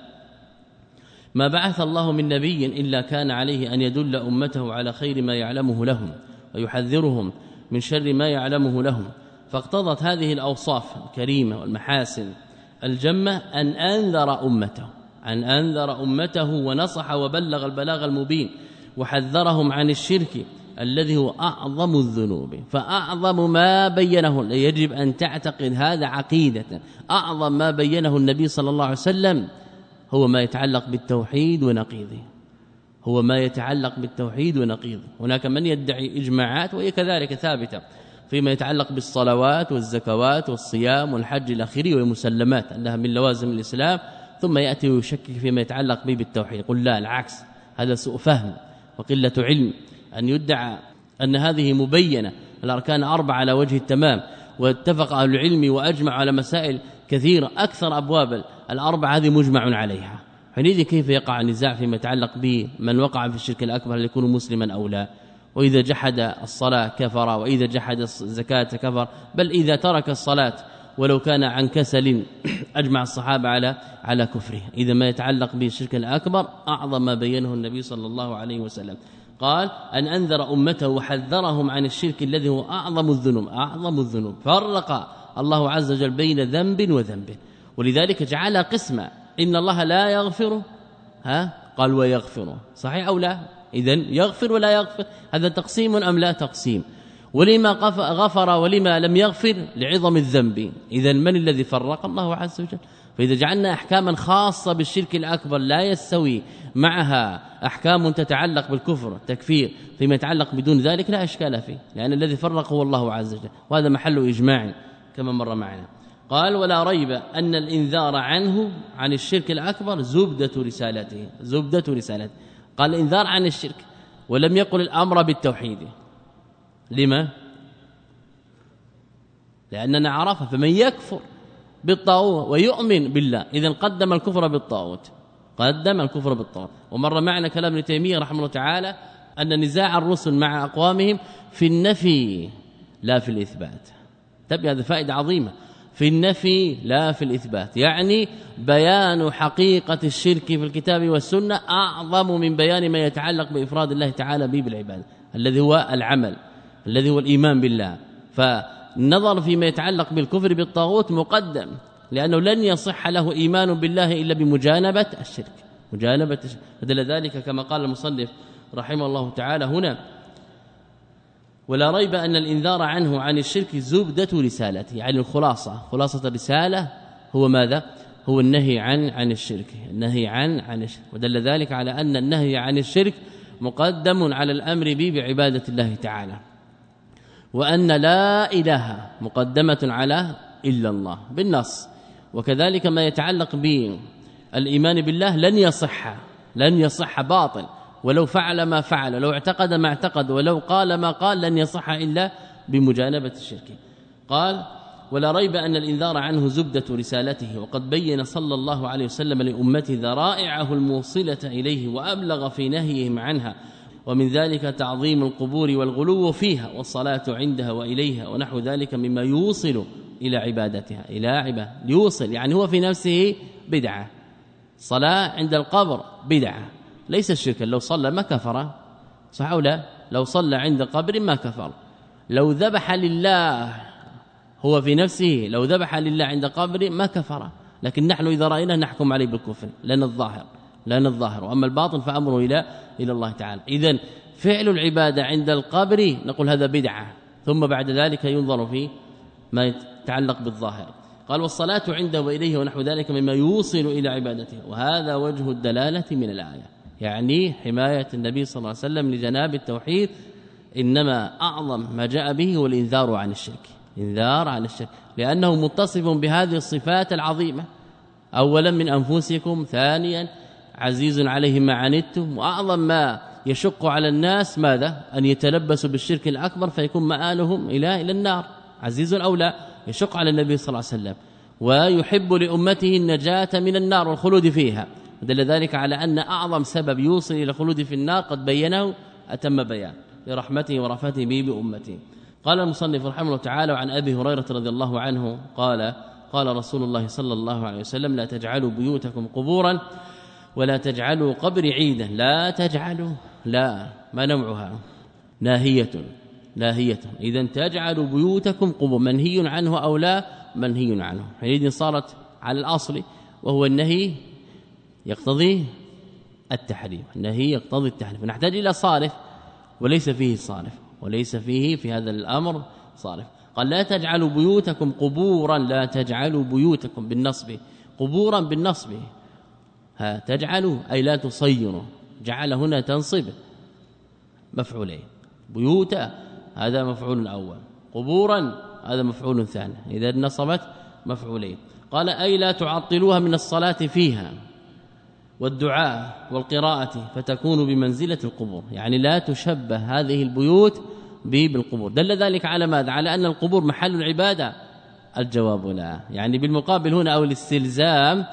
Speaker 2: ما بعث الله من نبي إلا كان عليه أن يدل أمته على خير ما يعلمه لهم ويحذرهم من شر ما يعلمه لهم. فاقتضت هذه الأوصاف الكريمة والمحاسن الجمة أن أنذر أمته أن أنذر أمته ونصح وبلغ البلاغ المبين وحذرهم عن الشرك الذي هو أعظم الذنوب. فأعظم ما بينه يجب أن تعتقد هذا عقيدة. أعظم ما بينه النبي صلى الله عليه وسلم هو ما يتعلق بالتوحيد ونقيضه. هو ما يتعلق بالتوحيد ونقيضه. هناك من يدعي إجماعات وهي كذلك ثابتة فيما يتعلق بالصلوات والزكوات والصيام والحج إلى آخره ومسلمات أنها من لوازم الإسلام. ثم يأتي ويشكك فيما يتعلق به بالتوحيد. قل لا العكس هذا سوء فهم وقلة علم. أن يدعى أن هذه مبينة الأركان أربعة على وجه التمام واتفق أهل العلم وأجمع على مسائل كثيرة أكثر أبواب الأربعة هذه مجمع عليها. حينئذ كيف يقع النزاع فيما يتعلق بمن وقع في الشرك الأكبر هل يكون مسلما أو لا؟ وإذا جحد الصلاة كفر وإذا جحد الزكاة كفر بل إذا ترك الصلاة ولو كان عن كسل أجمع الصحابة على على كفره. إذا ما يتعلق بالشرك الأكبر أعظم ما بينه النبي صلى الله عليه وسلم. قال أن أنذر أمته وحذرهم عن الشرك الذي هو أعظم الذنوب أعظم الذنوب. فرق الله عز وجل بين ذنب وذنب. ولذلك جعل قسمة إن الله لا يغفر. ها؟ قال ويغفر. صحيح أو لا؟ إذا يغفر ولا يغفر؟ هذا تقسيم أم لا تقسيم؟ ولما غفر ولما لم يغفر لعظم الذنب. إذا من الذي فرق؟ الله عز وجل. فإذا جعلنا احكاما خاصة بالشرك الأكبر لا يستوي معها أحكام تتعلق بالكفر التكفير فيما يتعلق بدون ذلك لا إشكال فيه لأن الذي فرق هو الله عز وجل وهذا محل إجماع كما مر معنا. قال ولا ريب أن الإنذار عنه عن الشرك الأكبر زبدة رسالته زبدة رسالته. قال الانذار عن الشرك ولم يقل الأمر بالتوحيد. لما؟ لأننا عرف فمن يكفر بالطاغوت ويؤمن بالله. اذا قدم الكفر بالطاغوت. قدم الكفر بالطاغوت. ومر معنا كلام ابن تيمية رحمه الله تعالى أن نزاع الرسل مع أقوامهم في النفي لا في الإثبات. تبقى هذه فائدة عظيمة. في النفي لا في الإثبات. يعني بيان حقيقة الشرك في الكتاب والسنة أعظم من بيان ما يتعلق بإفراد الله تعالى به بالعباده الذي هو العمل. الذي هو الإيمان بالله. ف النظر فيما يتعلق بالكفر بالطاغوت مقدم لأنه لن يصح له إيمان بالله إلا بمجانبة الشرك. مجانبة فدل ذلك كما قال المصنف رحمه الله تعالى هنا ولا ريب أن الإنذار عنه عن الشرك زبدة رسالته. يعني الخلاصة. خلاصة الرسالة هو ماذا؟ هو النهي عن عن الشرك. النهي عن عن الشرك. ودل ذلك على أن النهي عن الشرك مقدم على الأمر به بعبادة الله تعالى. وأن لا إله مقدمة على إلا الله بالنص. وكذلك ما يتعلق بالإيمان بالله لن يصح لن يصح باطل. ولو فعل ما فعل لو اعتقد ما اعتقد ولو قال ما قال لن يصح إلا بمجانبة الشرك. قال ولا ريب أن الإنذار عنه زبدة رسالته وقد بين صلى الله عليه وسلم لأمته ذرائعه الموصلة إليه وأبلغ في نهيهم عنها. ومن ذلك تعظيم القبور والغلو فيها والصلاة عندها وإليها ونحو ذلك مما يوصل إلى عبادتها إلى عبادة يوصل يعني هو في نفسه بدعة. صلاة عند القبر بدعة. ليس الشرك لو صلى ما كفر. صح أو لا؟ لو صلى عند قبر ما كفر. لو ذبح لله هو في نفسه لو ذبح لله عند قبر ما كفر. لكن نحن إذا رأينا نحكم عليه بالكفر لأن الظاهر. لأن الظاهر. وأما الباطن فأمره إلى إلى الله تعالى. اذا فعل العبادة عند القبر نقول هذا بدعة. ثم بعد ذلك ينظر في ما يتعلق بالظاهر. قال والصلاة عنده وإليه ونحو ذلك مما يوصل إلى عبادته. وهذا وجه الدلالة من الآية. يعني حماية النبي صلى الله عليه وسلم لجناب التوحيد. إنما أعظم ما جاء به هو الإنذار عن الشرك. إنذار عن الشرك. لأنه متصف بهذه الصفات العظيمة. اولا من أنفسكم ثانيا عزيز عليه ما عنتم وأعظم ما يشق على الناس ماذا؟ أن يتلبسوا بالشرك الأكبر فيكون مآلهم إلى إلى النار. عزيز أو لا؟ يشق على النبي صلى الله عليه وسلم. ويحب لأمته النجاة من النار والخلود فيها. دل ذلك على أن أعظم سبب يوصل إلى الخلود في النار قد بينه أتم بيان. لرحمته ورفته به بأمته. قال المصنف رحمه الله تعالى عن أبي هريرة رضي الله عنه قال قال رسول الله صلى الله عليه وسلم لا تجعلوا بيوتكم قبورا ولا تجعلوا قبري عيدا. لا تجعلوا. لا ما نوعها؟ ناهية ناهية. إذا تجعلوا بيوتكم قبور. منهي عنه أو لا؟ منهي عنه. حينئذ صارت على الأصل وهو النهي يقتضي التحريم. النهي يقتضي التحريم. فنحتاج إلى صارف وليس فيه صارف وليس فيه في هذا الأمر صارف. قال لا تجعلوا بيوتكم قبورا لا تجعلوا بيوتكم بالنصب. قبورا بالنصب. ها تجعلوا أي لا تصيروا. جعل هنا تنصب مفعولين. بيوت هذا مفعول أول قبورا هذا مفعول ثاني إذا نصبت مفعولين. قال أي لا تعطلوها من الصلاة فيها والدعاء والقراءة فتكون بمنزلة القبور. يعني لا تشبه هذه البيوت بالقبور. دل ذلك على ماذا؟ على أن القبور محل العبادة. الجواب لا. يعني بالمقابل هنا أو الاستلزام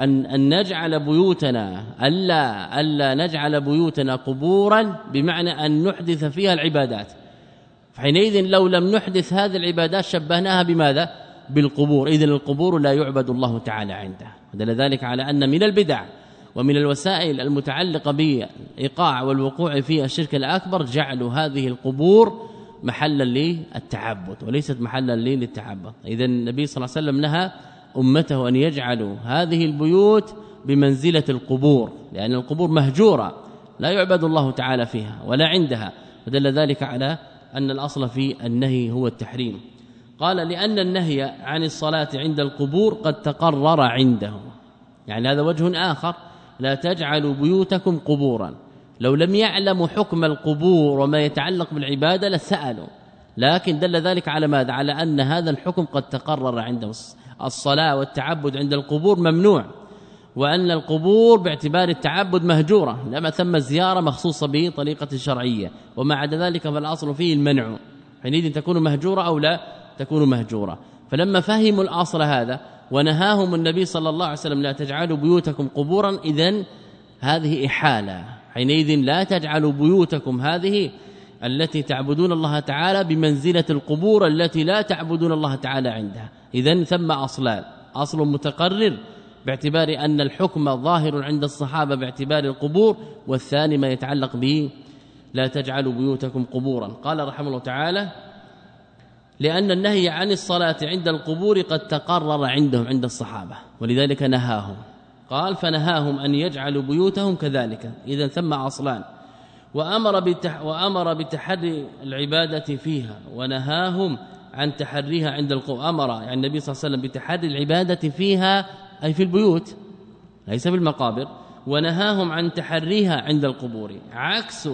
Speaker 2: أن, أن نجعل بيوتنا ألا, ألا نجعل بيوتنا قبورا بمعنى أن نحدث فيها العبادات. فحينئذ لو لم نحدث هذه العبادات شبهناها بماذا؟ بالقبور. اذا القبور لا يعبد الله تعالى عنده. ودل ذلك على أن من البدع ومن الوسائل المتعلقة بإيقاع والوقوع في الشرك الأكبر جعل هذه القبور محلا للتعبد وليست محلا للتعبد. اذا النبي صلى الله عليه وسلم نهى أمته أن يجعلوا هذه البيوت بمنزلة القبور لأن القبور مهجورة لا يعبد الله تعالى فيها ولا عندها فدل ذلك على أن الأصل في النهي هو التحريم. قال لأن النهي عن الصلاة عند القبور قد تقرر عنده يعني هذا وجه آخر لا تجعلوا بيوتكم قبورا. لو لم يعلموا حكم القبور وما يتعلق بالعبادة لسألوا. لكن دل ذلك على ماذا؟ على أن هذا الحكم قد تقرر عنده الصلاة والتعبد عند القبور ممنوع وأن القبور باعتبار التعبد مهجورة لما ثم زيارة مخصوصة بطريقة شرعية وما عدا ذلك فالأصل فيه المنع حينئذ تكون مهجورة أو لا تكون مهجورة. فلما فهموا الأصل هذا ونهاهم النبي صلى الله عليه وسلم لا تجعلوا بيوتكم قبورا إذا هذه إحالة حينئذ لا تجعلوا بيوتكم هذه التي تعبدون الله تعالى بمنزلة القبور التي لا تعبدون الله تعالى عندها. إذا ثم أصلان. أصل متقرر باعتبار أن الحكم ظاهر عند الصحابة باعتبار القبور والثاني ما يتعلق به لا تجعلوا بيوتكم قبورا. قال رحمه الله تعالى لأن النهي عن الصلاة عند القبور قد تقرر عندهم عند الصحابة ولذلك نهاهم. قال فنهاهم أن يجعلوا بيوتهم كذلك. إذا ثم أصلان. وأمر, بتح وأمر بتحري العبادة فيها ونهاهم عن تحريها عند القبور أمر يعني النبي صلى الله عليه وسلم بتحري العبادة فيها أي في البيوت ليس في المقابر ونهاهم عن تحريها عند القبور عكس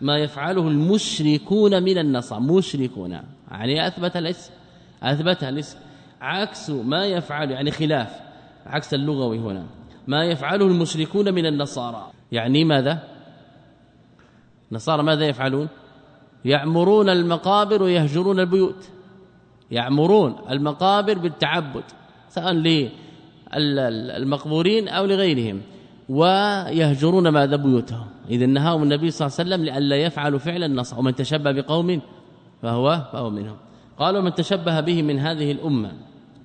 Speaker 2: ما يفعله المشركون من النصارى مشركون يعني أثبت الاسم اثبتها الاسم عكس ما يفعل يعني خلاف عكس اللغوي هنا ما يفعله المشركون من النصارى يعني ماذا؟ النصارى ماذا يفعلون؟ يعمرون المقابر ويهجرون البيوت. يعمرون المقابر بالتعبد سواء المقبورين أو لغيرهم ويهجرون ماذا بيوتهم. اذا نهاهم النبي صلى الله عليه وسلم لئلا يفعلوا فعل النص ومن تشبه بقوم فهو فهو منهم. قالوا من تشبه به من هذه الأمة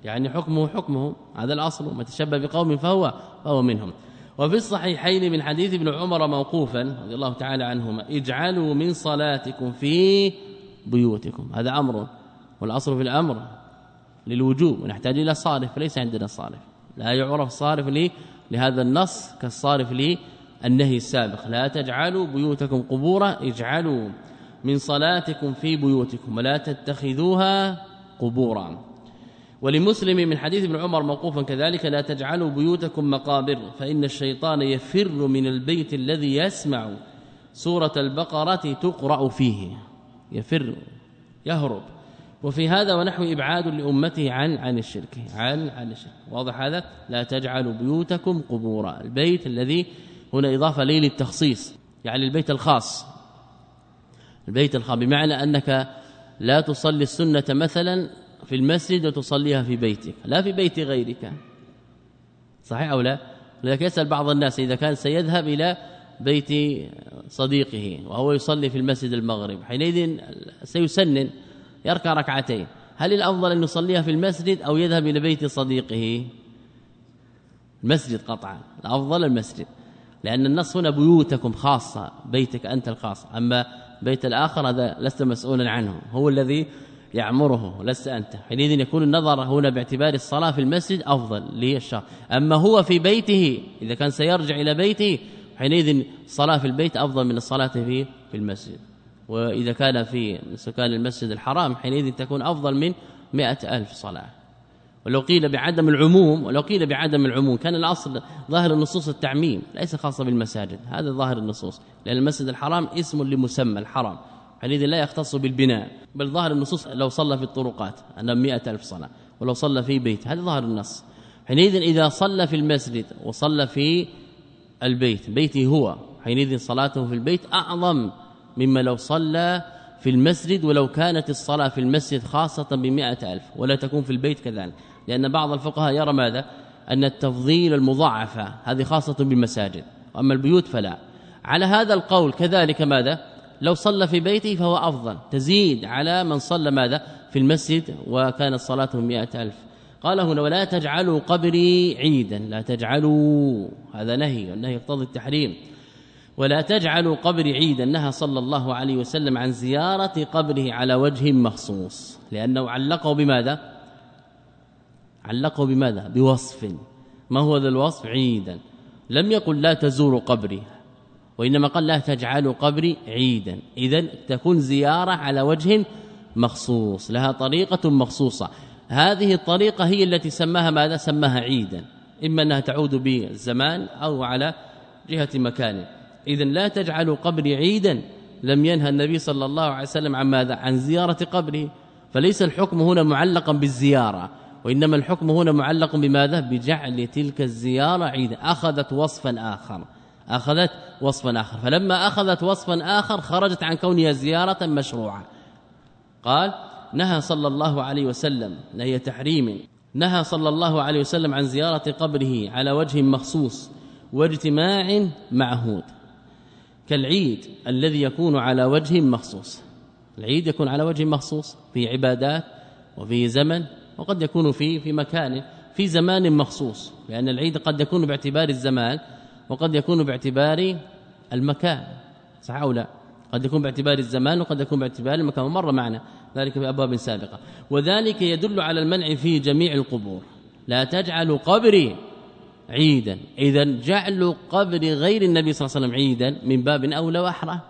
Speaker 2: يعني حكمه حكمه هذا الأصل من تشبه بقوم فهو فهو منهم. وفي الصحيحين من حديث ابن عمر موقوفا رضي الله تعالى عنهما اجعلوا من صلاتكم في بيوتكم. هذا أمر والأصل في الأمر للوجوب ونحتاج إلى صارف ليس عندنا صارف. لا يعرف صارف لي لهذا النص كالصارف لي النهي السابق. لا تجعلوا بيوتكم قبورا اجعلوا من صلاتكم في بيوتكم ولا تتخذوها قبورا. ولمسلم من حديث ابن عمر موقوفا كذلك لا تجعلوا بيوتكم مقابر فإن الشيطان يفر من البيت الذي يسمع سورة البقرة تقرأ فيه. يفر يهرب. وفي هذا ونحو إبعاد لأمته عن عن الشرك عن عن الشرك. واضح هذا؟ لا تجعلوا بيوتكم قبورا البيت الذي هنا إضافة لي للتخصيص يعني البيت الخاص. البيت الخاص بمعنى أنك لا تصلي السنة مثلا في المسجد وتصليها في بيتك. لا في بيت غيرك. صحيح أو لا؟ لذلك يسأل بعض الناس إذا كان سيذهب إلى بيت صديقه وهو يصلي في المسجد المغرب حينئذ سيسنن يركع ركعتين. هل الأفضل أن يصليها في المسجد أو يذهب إلى بيت صديقه؟ المسجد قطعا. الأفضل المسجد. لأن النص هنا بيوتكم خاصة بيتك أنت الخاص. أما بيت الآخر هذا لست مسؤولا عنه. هو الذي يعمره لست أنت. حينئذ يكون النظر هنا باعتبار الصلاة في المسجد أفضل للشخص أما هو في بيته إذا كان سيرجع إلى بيته حينئذ الصلاة في البيت أفضل من الصلاة في في المسجد. وإذا كان في سكان المسجد الحرام حينئذ تكون أفضل من مئة ألف صلاة. ولو قيل بعدم العموم ولو قيل بعدم العموم كان الأصل ظاهر النصوص التعميم ليس خاصة بالمساجد. هذا ظاهر النصوص. لأن المسجد الحرام اسم لمسمى الحرام. حينئذ لا يختص بالبناء بل ظاهر النصوص لو صلى في الطرقات أن مئة ألف صلاة ولو صلى في بيت هذا ظاهر النص. حينئذ إذا صلى في المسجد وصلى في البيت بيته هو حينئذ صلاته في البيت أعظم مما لو صلى في المسجد ولو كانت الصلاة في المسجد خاصة بمئة ألف ولا تكون في البيت كذلك. لأن بعض الفقهاء يرى ماذا؟ أن التفضيل المضاعفة هذه خاصة بالمساجد أما البيوت فلا. على هذا القول كذلك ماذا؟ لو صلى في بيته فهو أفضل. تزيد على من صلى ماذا؟ في المسجد وكانت صلاته مئة ألف. قال هنا ولا تجعلوا قبري عيدا. لا تجعلوا. هذا نهي والنهي يقتضي التحريم. ولا تجعلوا قبري عيدا. نهى صلى الله عليه وسلم عن زيارة قبره على وجه مخصوص. لأنه علقه بماذا؟ علقه بماذا؟ بوصف. ما هو ذا الوصف؟ عيدا. لم يقل لا تزوروا قبري. وإنما قال لا تجعلوا قبري عيدا. اذا تكون زيارة على وجه مخصوص لها طريقة مخصوصة. هذه الطريقة هي التي سماها ماذا؟ سماها عيدا. إما أنها تعود بالزمان أو على جهة مكان. اذا لا تجعلوا قبري عيدا. لم ينهى النبي صلى الله عليه وسلم عن ماذا؟ عن زيارة قبره فليس الحكم هنا معلقا بالزيارة. وإنما الحكم هنا معلق بماذا؟ بجعل تلك الزيارة عيدا. أخذت وصفا آخر. أخذت وصفا آخر. فلما أخذت وصفا آخر خرجت عن كونها زيارة مشروعة. قال نهى صلى الله عليه وسلم نهي تحريم نهى صلى الله عليه وسلم عن زيارة قبره على وجه مخصوص واجتماع معهود. كالعيد الذي يكون على وجه مخصوص. العيد يكون على وجه مخصوص في عبادات وفي زمن وقد يكون في في مكان في زمان مخصوص لأن العيد قد يكون باعتبار الزمان وقد يكون باعتبار المكان صح أو لا؟ قد يكون باعتبار الزمان وقد يكون باعتبار المكان ومر معنا ذلك في أبواب سابقة. وذلك يدل على المنع في جميع القبور. لا تجعلوا قبري عيدا. إذا جعل قبر غير النبي صلى الله عليه وسلم عيدا من باب اولى واحرى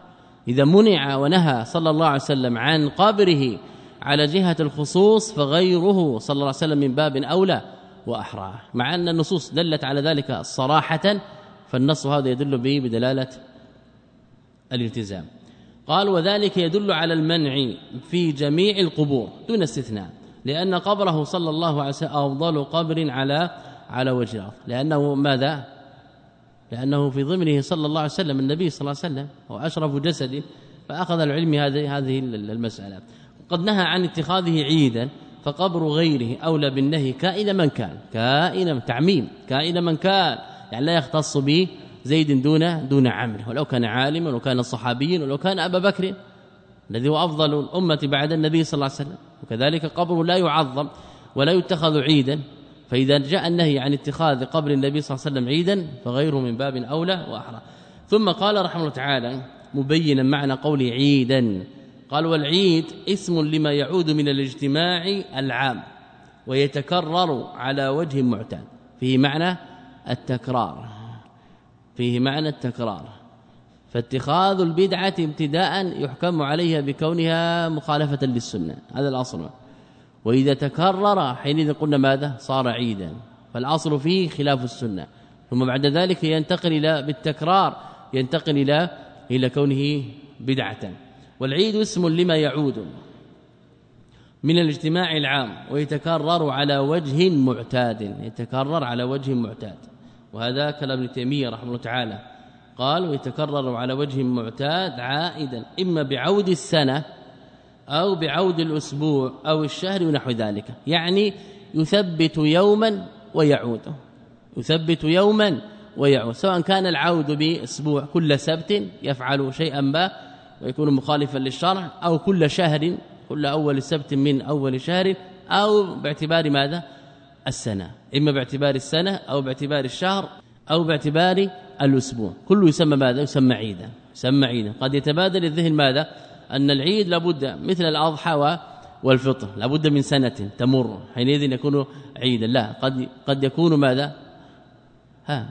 Speaker 2: إذا منع ونهى صلى الله عليه وسلم عن قبره على جهة الخصوص فغيره صلى الله عليه وسلم من باب اولى وأحرى. مع أن النصوص دلت على ذلك صراحة فالنص هذا يدل به بدلالة الالتزام. قال وذلك يدل على المنع في جميع القبور دون استثناء لأن قبره صلى الله عليه وسلم أفضل قبر على على وجه الأرض لأنه ماذا؟ لأنه في ضمنه صلى الله عليه وسلم النبي صلى الله عليه وسلم هو أشرف جسد فأخذ العلم هذه هذه المسألة. قد نهى عن اتخاذه عيدا فقبر غيره أولى بالنهي كائن من كان كائن تعميم كائن من كان. يعني لا يختص به زيد دون دون عمرو ولو كان عالما ولو كان صحابيا ولو كان أبا بكر الذي هو أفضل الأمة بعد النبي صلى الله عليه وسلم. وكذلك قبره لا يعظم ولا يتخذ عيدا. فإذا جاء النهي عن اتخاذ قبر النبي صلى الله عليه وسلم عيدا فغيره من باب أولى وأحرى. ثم قال رحمه الله تعالى مبينا معنى قول عيدا. قال والعيد اسم لما يعود من الاجتماع العام ويتكرر على وجه معتاد. فيه معنى التكرار. فيه معنى التكرار. فاتخاذ البدعة ابتداء يحكم عليها بكونها مخالفة للسنة. هذا الأصل. وإذا تكرر حينئذ قلنا ماذا؟ صار عيدا. فالأصل فيه خلاف السنة. ثم بعد ذلك ينتقل إلى بالتكرار ينتقل إلى إلى كونه بدعة. والعيد اسم لما يعود. من الاجتماع العام. ويتكرر على وجه معتاد. يتكرر على وجه معتاد. وهذا كلام ابن تيمية رحمه الله تعالى. قال ويتكرر على وجه معتاد عائدا إما بعود السنة أو بعود الأسبوع أو الشهر ونحو ذلك. يعني يثبت يوما ويعود. يثبت يوما ويعود. سواء كان العود بأسبوع كل سبت يفعل شيئا ما ويكون مخالفا للشرع أو كل شهر كل أول سبت من أول شهر أو باعتبار ماذا؟ السنة إما باعتبار السنة أو باعتبار الشهر أو باعتبار الأسبوع. كله يسمى ماذا؟ يسمى عيدا يسمى عيدا. قد يتبادل الذهن ماذا؟ أن العيد لابد مثل الأضحى والفطر لابد من سنة تمر حينئذ يكون عيدا. لا قد قد يكون ماذا؟ ها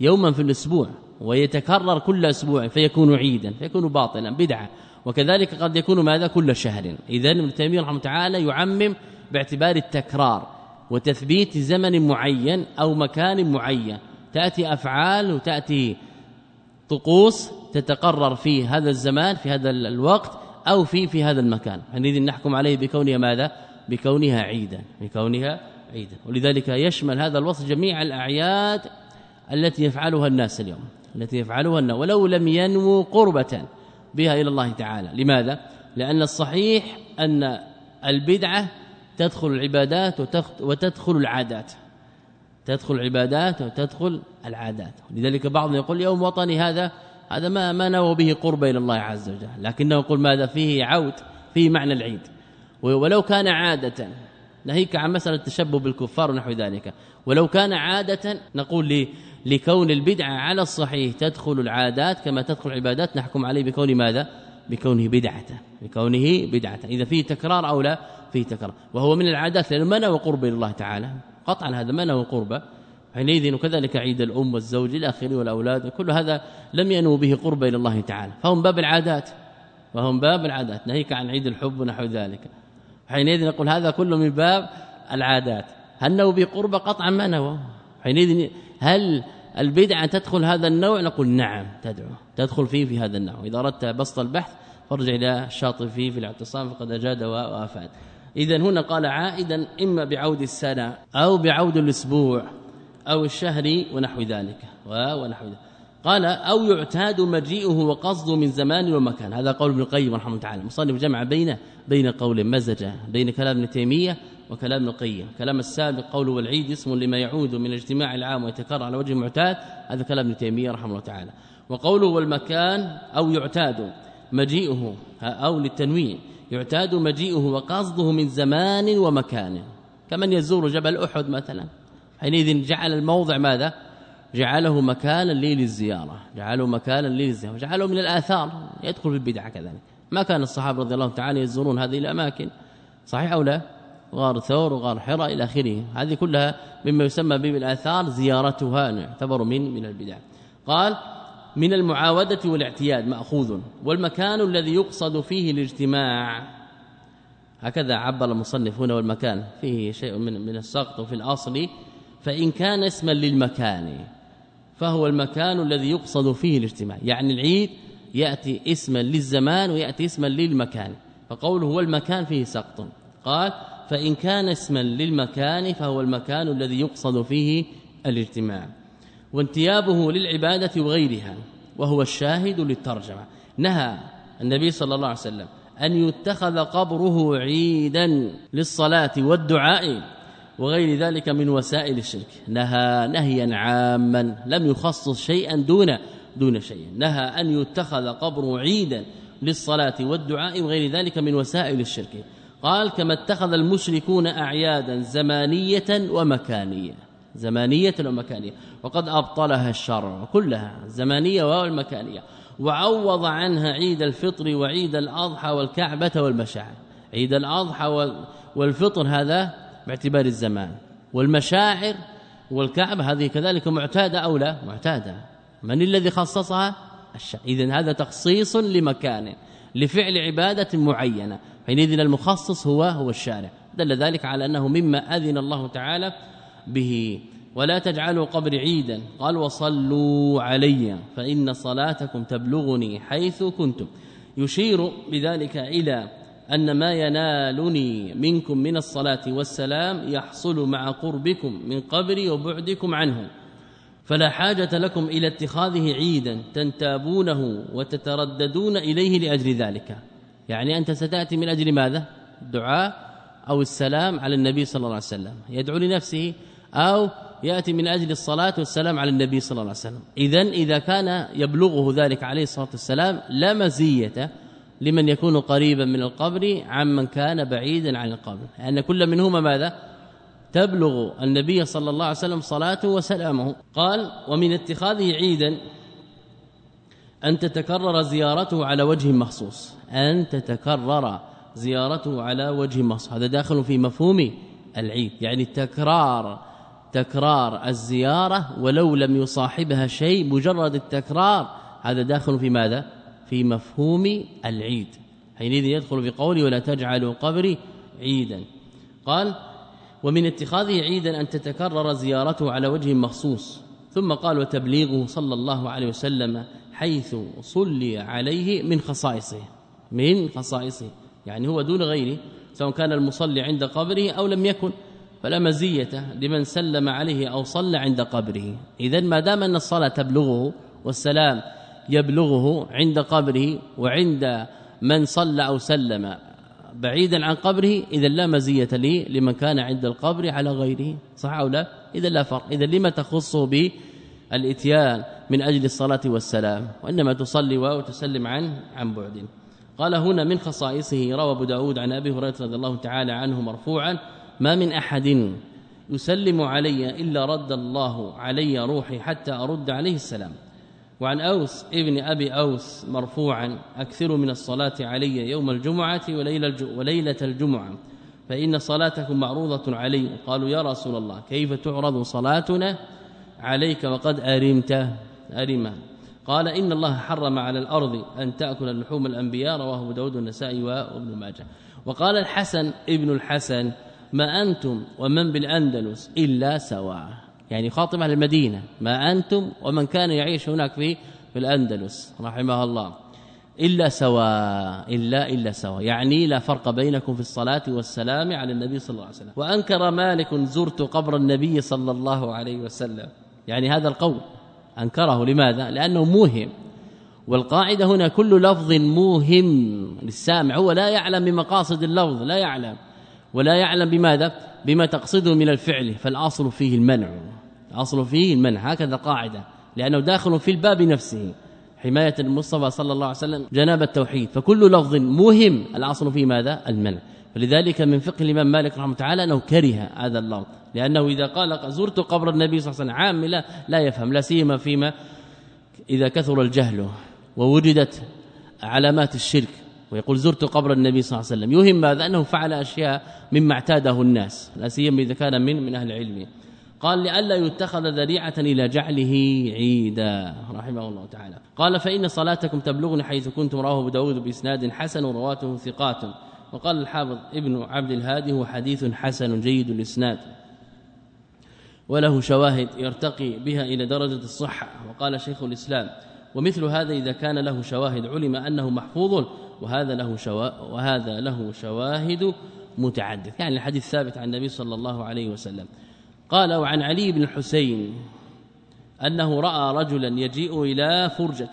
Speaker 2: يوما في الأسبوع ويتكرر كل أسبوع فيكون عيدا فيكون باطلا بدعة. وكذلك قد يكون ماذا؟ كل شهر. اذا ابن تيمية رحمه تعالى يعمم باعتبار التكرار. وتثبيت زمن معين أو مكان معين. تأتي أفعال وتأتي طقوس تتقرر في هذا الزمان في هذا الوقت أو في في هذا المكان. حينئذ نحكم عليه بكونها ماذا؟ بكونها عيدا بكونها عيدا. ولذلك يشمل هذا الوصف جميع الأعياد التي يفعلها الناس اليوم التي يفعلها الناس. ولو لم ينموا قربة بها إلى الله تعالى. لماذا؟ لأن الصحيح أن البدعة تدخل العبادات وتدخل العادات. تدخل العبادات وتدخل العادات. لذلك بعضهم يقول يوم وطني هذا هذا ما ما نوى به قرب إلى الله عز وجل. لكنه يقول ماذا؟ فيه عود فيه معنى العيد. ولو كان عادة ناهيك عن مسألة التشبه بالكفار ونحو ذلك. ولو كان عادة نقول لي لكون البدعة على الصحيح تدخل العادات كما تدخل العبادات نحكم عليه بكون ماذا؟ بكونه بدعة بكونه بدعة. إذا فيه تكرار أو لا فيه تكرار. وهو من العادات لأنه منع وقرب إلى الله تعالى. قطعا هذا منع وقربه حينئذ وكذلك عيد الأم والزوج إلى اخره والأولاد كل هذا لم ينو به قرب إلى الله تعالى. فهم باب العادات. وهم باب العادات. ناهيك عن عيد الحب ونحو ذلك. حينئذ نقول هذا كله من باب العادات. هل نو بقربه قطعا ما نوى حينئذ هل البدعة تدخل هذا النوع؟ نقول نعم تدعو. تدخل فيه في هذا النوع. اذا أردت بسط البحث فارجع إلى الشاطبي في الاعتصام فقد أجاد وآفاد. اذا هنا قال عائدا إما بعود السنة أو بعود الأسبوع أو الشهر ونحو ذلك. ونحو ذلك. قال أو يعتاد مجيئه وقصده من زمان ومكان. هذا قول ابن القيم رحمه الله تعالى. مصنف جمع بين بين قول مزج بين كلام ابن تيمية وكلام ابن القيم. كلام السابق قوله والعيد اسم لما يعود من اجتماع العام ويتكرر على وجه معتاد هذا كلام ابن تيمية رحمه الله تعالى. وقوله والمكان أو يعتاد مجيئه أو للتنوين يعتاد مجيئه وقصده من زمان ومكان كمن يزور جبل أحد مثلا. حينئذ جعل الموضع ماذا؟ جعله مكانا لي للزيارة جعله مكانا لي للزيارة جعله من الآثار يدخل في البدعه كذلك. ما كان الصحابة رضي الله تعالى يزورون هذه الأماكن صحيح أو لا؟ غار ثور وغار حراء إلى آخره. هذه كلها مما يسمى به بالآثار زيارتها يعتبر من من البدع. قال من المعاودة والاعتياد مأخوذ. والمكان الذي يقصد فيه الاجتماع. هكذا عبر المصنف هنا والمكان. فيه شيء من من السقط في الأصل. فإن كان اسما للمكان فهو المكان الذي يقصد فيه الاجتماع. يعني العيد يأتي اسما للزمان ويأتي اسما للمكان. فقوله هو المكان فيه سقط. قال فإن كان اسما للمكان فهو المكان الذي يقصد فيه الاجتماع. وانتيابه للعبادة وغيرها وهو الشاهد للترجمة. نهى النبي صلى الله عليه وسلم أن يتخذ قبره عيدا للصلاة والدعاء وغير ذلك من وسائل الشرك. نهى نهيا عاما لم يخصص شيئا دون دون شيء. نهى أن يتخذ قبره عيدا للصلاة والدعاء وغير ذلك من وسائل الشرك. قال كما اتخذ المشركون أعيادا زمانية ومكانية. وقد أبطلها الشرع كلها زمانية والمكانية. وعوض عنها عيد الفطر وعيد الأضحى والكعبة والمشاعر. عيد الأضحى والفطر هذا باعتبار الزمان. والمشاعر والكعبة هذه كذلك معتادة أو لا؟ معتادة. من الذي خصصها؟ اذا هذا تخصيص لمكان لفعل عبادة معينة. حينئذ المخصص هو هو الشارع. دل ذلك على أنه مما أذن الله تعالى به. ولا تجعلوا قبر عيدا. قال وصلوا علي فإن صلاتكم تبلغني حيث كنتم يشير بذلك إلى أن ما ينالني منكم من الصلاة والسلام يحصل مع قربكم من قبري وبعدكم عنه. فلا حاجة لكم إلى اتخاذه عيدا تنتابونه وتترددون إليه لأجل ذلك. يعني أنت ستأتي من أجل ماذا؟ الدعاء أو السلام على النبي صلى الله عليه وسلم. يدعو لنفسه أو يأتي من أجل الصلاة والسلام على النبي صلى الله عليه وسلم. اذا إذا كان يبلغه ذلك عليه الصلاة والسلام لا مزية لمن يكون قريبا من القبر عمن كان بعيدا عن القبر. لأن كل منهما ماذا؟ تبلغ النبي صلى الله عليه وسلم صلاته وسلامه. قال ومن اتخاذه عيدا أن تتكرر زيارته على وجه مخصوص. أن تتكرر زيارته على وجه مخصوص. هذا داخل في مفهوم العيد يعني تكرار تكرار الزيارة ولو لم يصاحبها شيء مجرد التكرار هذا داخل في ماذا؟ في مفهوم العيد. حينئذ يدخل في قولي ولا تجعلوا قبري عيدا. قال ومن اتخاذه عيدا أن تتكرر زيارته على وجه مخصوص. ثم قال وتبليغه صلى الله عليه وسلم حيث صلي عليه من خصائصه. من خصائصه يعني هو دون غيره سواء كان المصلي عند قبره أو لم يكن. فلا مزية لمن سلم عليه أو صلى عند قبره. اذا ما دام أن الصلاة تبلغه والسلام يبلغه عند قبره وعند من صلى أو سلم بعيدا عن قبره اذا لا مزية لي لمن كان عند القبر على غيره. صح أو لا؟ اذا لا فرق. اذا لما تخصه بالإتيان من أجل الصلاة والسلام؟ وإنما تصلي وتسلم عن عن بعد. قال هنا من خصائصه روى أبو داود عن أبي هريرة رضي الله تعالى عنه مرفوعا ما من أحد يسلم علي إلا رد الله علي روحي حتى أرد عليه السلام. وعن أوس ابن أبي أوس مرفوعا اكثروا من الصلاة علي يوم الجمعة وليلة الجمعة. فإن صلاتكم معروضة علي. قالوا يا رسول الله كيف تعرض صلاتنا؟ عليك وقد أرمت. ارما قال إن الله حرم على الأرض أن تأكل لحوم الأنبياء رواه أبو داود والنسائي وابن ماجه. وقال الحسن ابن الحسن ما أنتم ومن بالأندلس إلا سواء. يعني خاطب أهل المدينة ما أنتم ومن كان يعيش هناك في في الأندلس رحمه الله. إلا سواء إلا إلا سواء. يعني لا فرق بينكم في الصلاة والسلام على النبي صلى الله عليه وسلم. وأنكر مالك زرت قبر النبي صلى الله عليه وسلم. يعني هذا القول أنكره. لماذا؟ لأنه موهم. والقاعدة هنا كل لفظ موهم للسامع. هو لا يعلم بمقاصد اللفظ لا يعلم. ولا يعلم بماذا؟ بما تقصده من الفعل فالأصل فيه المنع. الأصل فيه المنع هكذا قاعدة لأنه داخل في الباب نفسه. حماية المصطفى صلى الله عليه وسلم جناب التوحيد فكل لفظ مهم الأصل فيه ماذا؟ المنع. فلذلك من فقه الإمام مالك رحمه الله أنه كره هذا اللفظ لأنه إذا قال زرت قبر النبي صلى الله عليه وسلم عامله لا يفهم لا سيما فيما إذا كثر الجهل ووجدت علامات الشرك. ويقول زرت قبر النبي صلى الله عليه وسلم. يهم ماذا؟ أنه فعل أشياء مما اعتاده الناس لا سيما إذا كان من من أهل العلم. قال لئلا يتخذ ذريعة إلى جعله عيدا رحمه الله تعالى. قال فإن صلاتكم تبلغني حيث كنتم رواه أبو داود بإسناد حسن ورواته ثقات. وقال الحافظ ابن عبد الهادي هو حديث حسن جيد الإسناد. وله شواهد يرتقي بها إلى درجة الصحة. وقال شيخ الإسلام ومثل هذا إذا كان له شواهد علم أنه محفوظ وهذا له شواهد وهذا له شواهد متعدد يعني الحديث ثابت عن النبي صلى الله عليه وسلم. قال وعن علي بن الحسين أنه رأى رجلا يجيء إلى فرجة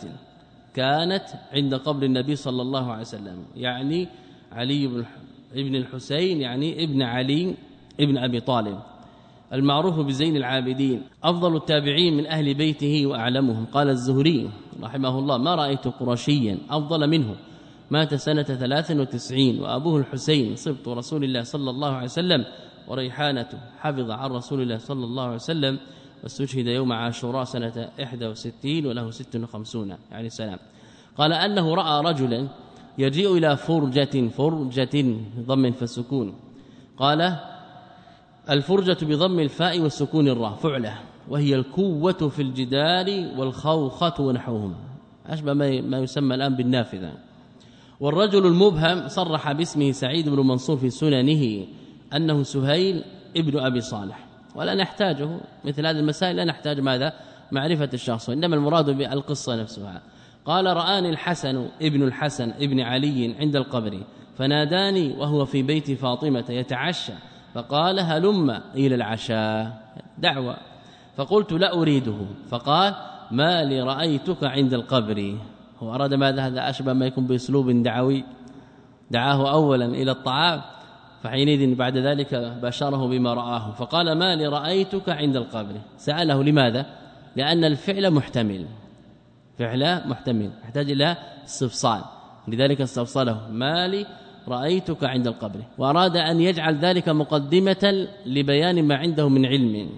Speaker 2: كانت عند قبر النبي صلى الله عليه وسلم. يعني علي بن ابن الحسين يعني ابن علي ابن أبي طالب. المعروف بزين العابدين. أفضل التابعين من أهل بيته وأعلمهم. قال الزهري رحمه الله ما رأيت قرشيا أفضل منه. مات سنة 93 وأبوه الحسين صبت رسول الله صلى الله عليه وسلم وريحانته حفظ عن رسول الله صلى الله عليه وسلم واستشهد يوم عاشوراء سنة 61 وله 56 يعني سلام. قال أنه رأى رجلا يجيء إلى فرجة فرجة ضم فالسكون قال الفرجة بضم الفاء والسكون الراء فعلة. وهي الكوة في الجدار والخوخة ونحوهما أشبه ما يسمى الآن بالنافذة. والرجل المبهم صرح باسمه سعيد بن منصور في سننه أنه سهيل ابن أبي صالح ولا نحتاجه مثل هذه المسائل لا نحتاج ماذا؟ معرفة الشخص وإنما المراد بالقصة نفسها. قال رآني الحسن ابن الحسن ابن علي عند القبر فناداني وهو في بيت فاطمة يتعشى فقال هلم إلى العشاء؟ دعوة. فقلت لا أريده. فقال ما لي رأيتك عند القبر. هو أراد ماذا؟ هذا أشبه ما يكون بأسلوب دعوي. دعاه أولا إلى الطعام فحينئذ بعد ذلك بشره بما رآه. فقال ما لي رأيتك عند القبر. سأله لماذا؟ لأن الفعل محتمل. فعل محتمل يحتاج إلى استفصال. لذلك استفصله ما لي رأيتك عند القبر. وأراد أن يجعل ذلك مقدمة لبيان ما عنده من علم.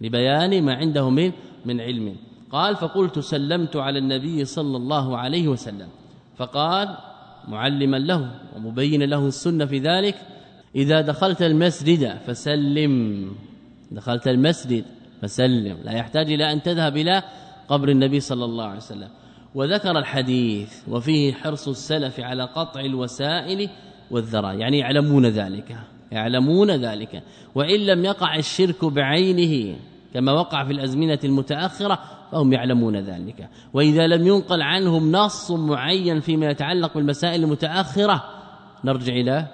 Speaker 2: لبيان ما عنده من من علم. قال فقلت سلمت على النبي صلى الله عليه وسلم. فقال معلما له ومبينا له السنة في ذلك إذا دخلت المسجد فسلم. دخلت المسجد فسلم. لا يحتاج إلى أن تذهب إلى قبر النبي صلى الله عليه وسلم. وذكر الحديث وفيه حرص السلف على قطع الوسائل والذرائع. يعني يعلمون ذلك يعلمون ذلك. وإن لم يقع الشرك بعينه كما وقع في الأزمنة المتأخرة فهم يعلمون ذلك. وإذا لم ينقل عنهم نص معين فيما يتعلق بالمسائل المتأخرة نرجع إلى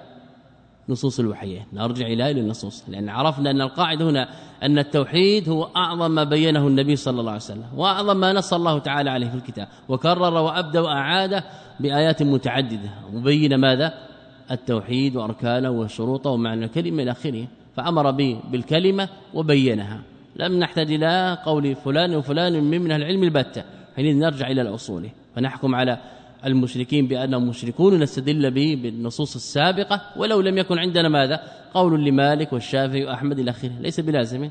Speaker 2: نصوص الوحيين نرجع إلى النصوص لأن عرفنا أن القاعدة هنا أن التوحيد هو أعظم ما بينه النبي صلى الله عليه وسلم وأعظم ما نص الله تعالى عليه في الكتاب. وكرر وأبدى وأعاد بآيات متعددة. مبين ماذا؟ التوحيد وأركانه وشروطه ومعنى الكلمة إلى آخره. فأمر به بالكلمة وبينها. لم نحتاج إلى قول فلان وفلان من أهل العلم البتة. حين نرجع إلى الأصول. فنحكم على المشركين بأنهم مشركون نستدل به بالنصوص السابقة ولو لم يكن عندنا ماذا؟ قول لمالك والشافعي وأحمد إلى آخره. ليس بلازم.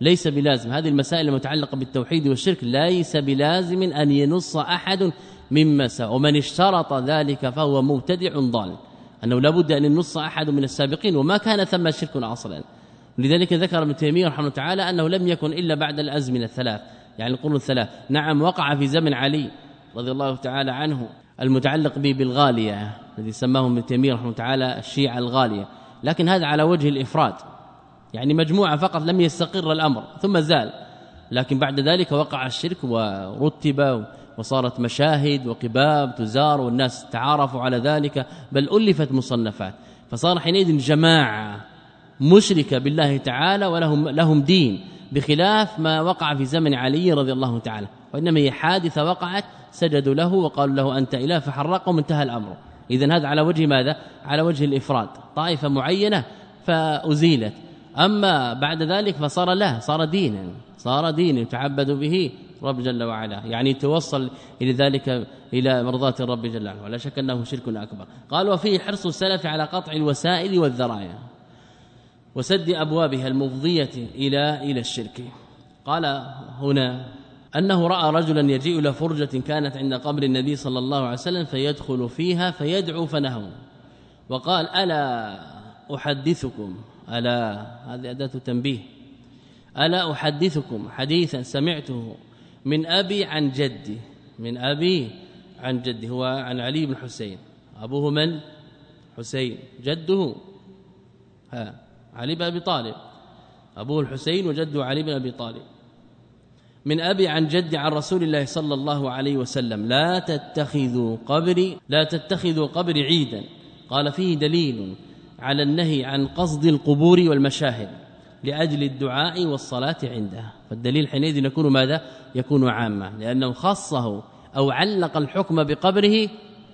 Speaker 2: ليس بلازم. هذه المسائل المتعلقة بالتوحيد والشرك ليس بلازم أن ينص أحد مما سوى ومن اشترط ذلك فهو مبتدع ضال. أنه لابد أن ينص أحد من السابقين وما كان ثم شرك أصلا. لذلك ذكر ابن تيمية رحمه الله تعالى أنه لم يكن إلا بعد الازمنه الثلاث يعني القرون الثلاث. نعم وقع في زمن علي رضي الله تعالى عنه المتعلق به بالغالية الذي سماه ابن تيمية رحمه الله تعالى الشيعة الغالية. لكن هذا على وجه الإفراد يعني مجموعة فقط لم يستقر الأمر ثم زال. لكن بعد ذلك وقع الشرك ورتب وصارت مشاهد وقباب تزار والناس تعارفوا على ذلك بل ألفت مصنفات. فصار حينئذ جماعة مشركه بالله تعالى ولهم لهم دين بخلاف ما وقع في زمن علي رضي الله تعالى. وإنما هي حادثة وقعت سجدوا له وقالوا له أنت إله فحرقهم انتهى الأمر. اذا هذا على وجه ماذا؟ على وجه الإفراد. طائفة معينة فأزيلت. أما بعد ذلك فصار له صار دينا صار دين يتعبد به رب جل وعلا. يعني توصل إلى ذلك إلى مرضاة الرب جل وعلا. ولا شك أنه شرك أكبر. قال وفيه حرص السلف على قطع الوسائل والذرائع. وسد أبوابها المفضية إلى إلى الشرك. قال هنا أنه رأى رجلا يجيء إلى فرجة كانت عند قبر النبي صلى الله عليه وسلم فيدخل فيها فيدعو فنهوا. وقال ألا أحدثكم؟ ألا هذه أداة تنبيه ألا أحدثكم حديثا سمعته من أبي عن جدي من أبي عن جدي هو عن علي بن حسين. أبوه من؟ حسين. جده؟ ها. علي بن أبي طالب. ابوه الحسين وجده علي بن أبي طالب. من أبي عن جدي عن رسول الله صلى الله عليه وسلم. لا تتخذوا قبري لا تتخذوا قبري عيدا. قال فيه دليل على النهي عن قصد القبور والمشاهد لأجل الدعاء والصلاة عندها فالدليل حينئذ يكون ماذا؟ يكون عاما. لأنه خصه أو علق الحكم بقبره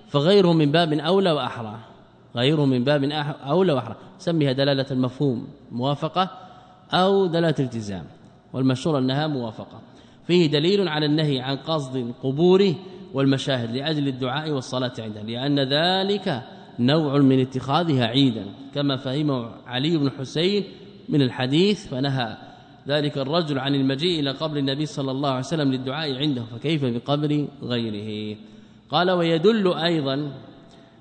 Speaker 2: فغيره من باب أولى وأحرى. غيره من باب اولى واحرى سميها دلالة المفهوم موافقة أو دلالة التزام والمشهور أنها موافقة. فيه دليل على النهي عن قصد القبور والمشاهد لأجل الدعاء والصلاة عندها لأن ذلك نوع من اتخاذها عيدا. كما فهمه علي بن حسين من الحديث فنهى ذلك الرجل عن المجيء إلى قبر النبي صلى الله عليه وسلم للدعاء عنده فكيف بقبر غيره؟ قال ويدل أيضا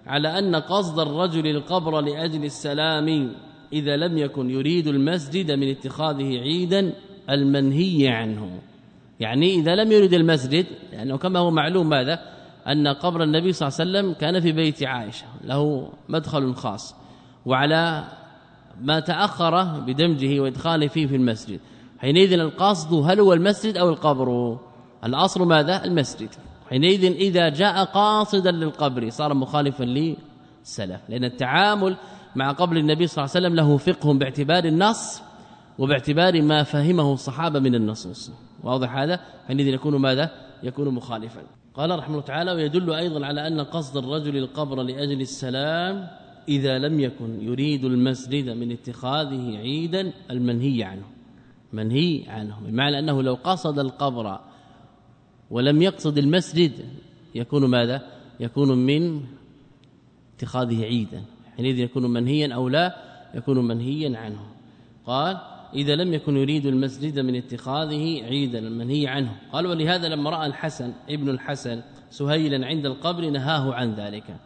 Speaker 2: على أن قصد الرجل القبر لأجل السلام إذا لم يكن يريد المسجد من اتخاذه عيدا المنهي عنه. يعني إذا لم يريد المسجد لأنه كما هو معلوم ماذا؟ أن قبر النبي صلى الله عليه وسلم كان في بيت عائشة له مدخل خاص وعلى ما تأخر بدمجه وإدخاله فيه في المسجد. حينئذ القصد هل هو المسجد أو القبر؟ الأصل ماذا؟ المسجد. حينئذ إذا جاء قاصدا للقبر صار مخالفا للسلف لأن التعامل مع قبر النبي صلى الله عليه وسلم له فقه باعتبار النص وباعتبار ما فهمه الصحابة من النصوص. واضح هذا؟ حينئذ يكون ماذا؟ يكون مخالفا. قال رحمه الله تعالى ويدل أيضا على أن قصد الرجل القبر لأجل السلام إذا لم يكن يريد المسجد من اتخاذه عيدا المنهي عنه. منهي عنه بمعنى أنه لو قصد القبر ولم يقصد المسجد. يكون ماذا؟ يكون من اتخاذه عيدا. حينئذ يكون منهيا أو لا يكون منهيا عنه. قال إذا لم يكن يريد المسجد من اتخاذه عيدا المنهي عنه. قال ولهذا لما رأى الحسن ابن الحسن سهيلا عند القبر نهاه عن ذلك.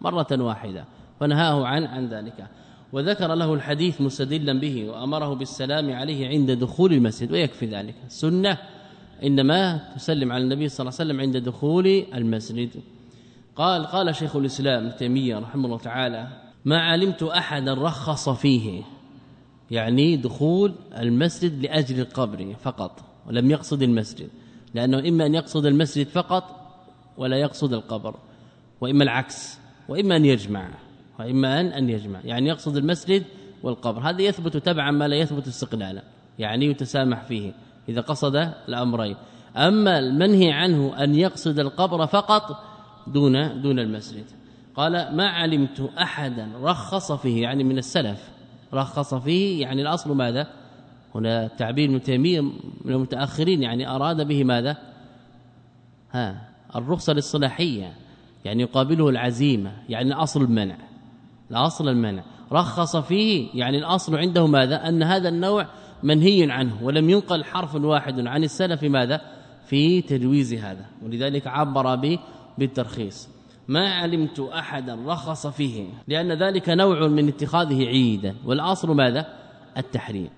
Speaker 2: مرة واحدة فنهاه عن عن ذلك. وذكر له الحديث مستدلا به وأمره بالسلام عليه عند دخول المسجد ويكفي ذلك. السنة إنما تسلم على النبي صلى الله عليه وسلم عند دخول المسجد. قال قال شيخ الإسلام تيمية رحمه الله تعالى ما علمت أحدا رخص فيه يعني دخول المسجد لأجل القبر فقط ولم يقصد المسجد لأنه إما أن يقصد المسجد فقط ولا يقصد القبر وإما العكس وإما أن يجمع وإما ان أن يجمع يعني يقصد المسجد والقبر. هذا يثبت تبعا ما لا يثبت استقلالا يعني يتسامح فيه. إذا قصد الأمرين. أما المنهي عنه أن يقصد القبر فقط دون دون المسجد. قال ما علمت أحدا رخص فيه يعني من السلف رخص فيه يعني الأصل ماذا؟ هنا تعبير ابن تيمية من المتأخرين يعني أراد به ماذا؟ ها الرخصة الاصطلاحية يعني يقابله العزيمة يعني اصل المنع الأصل المنع. رخص فيه يعني الأصل عنده ماذا؟ أن هذا النوع منهي عنه ولم ينقل حرف واحد عن السلف. ماذا؟ في تجويز هذا ولذلك عبر به بالترخيص. ما علمت أحدا رخص فيه لأن ذلك نوع من اتخاذه عيدا. والأصل ماذا؟ التحريم.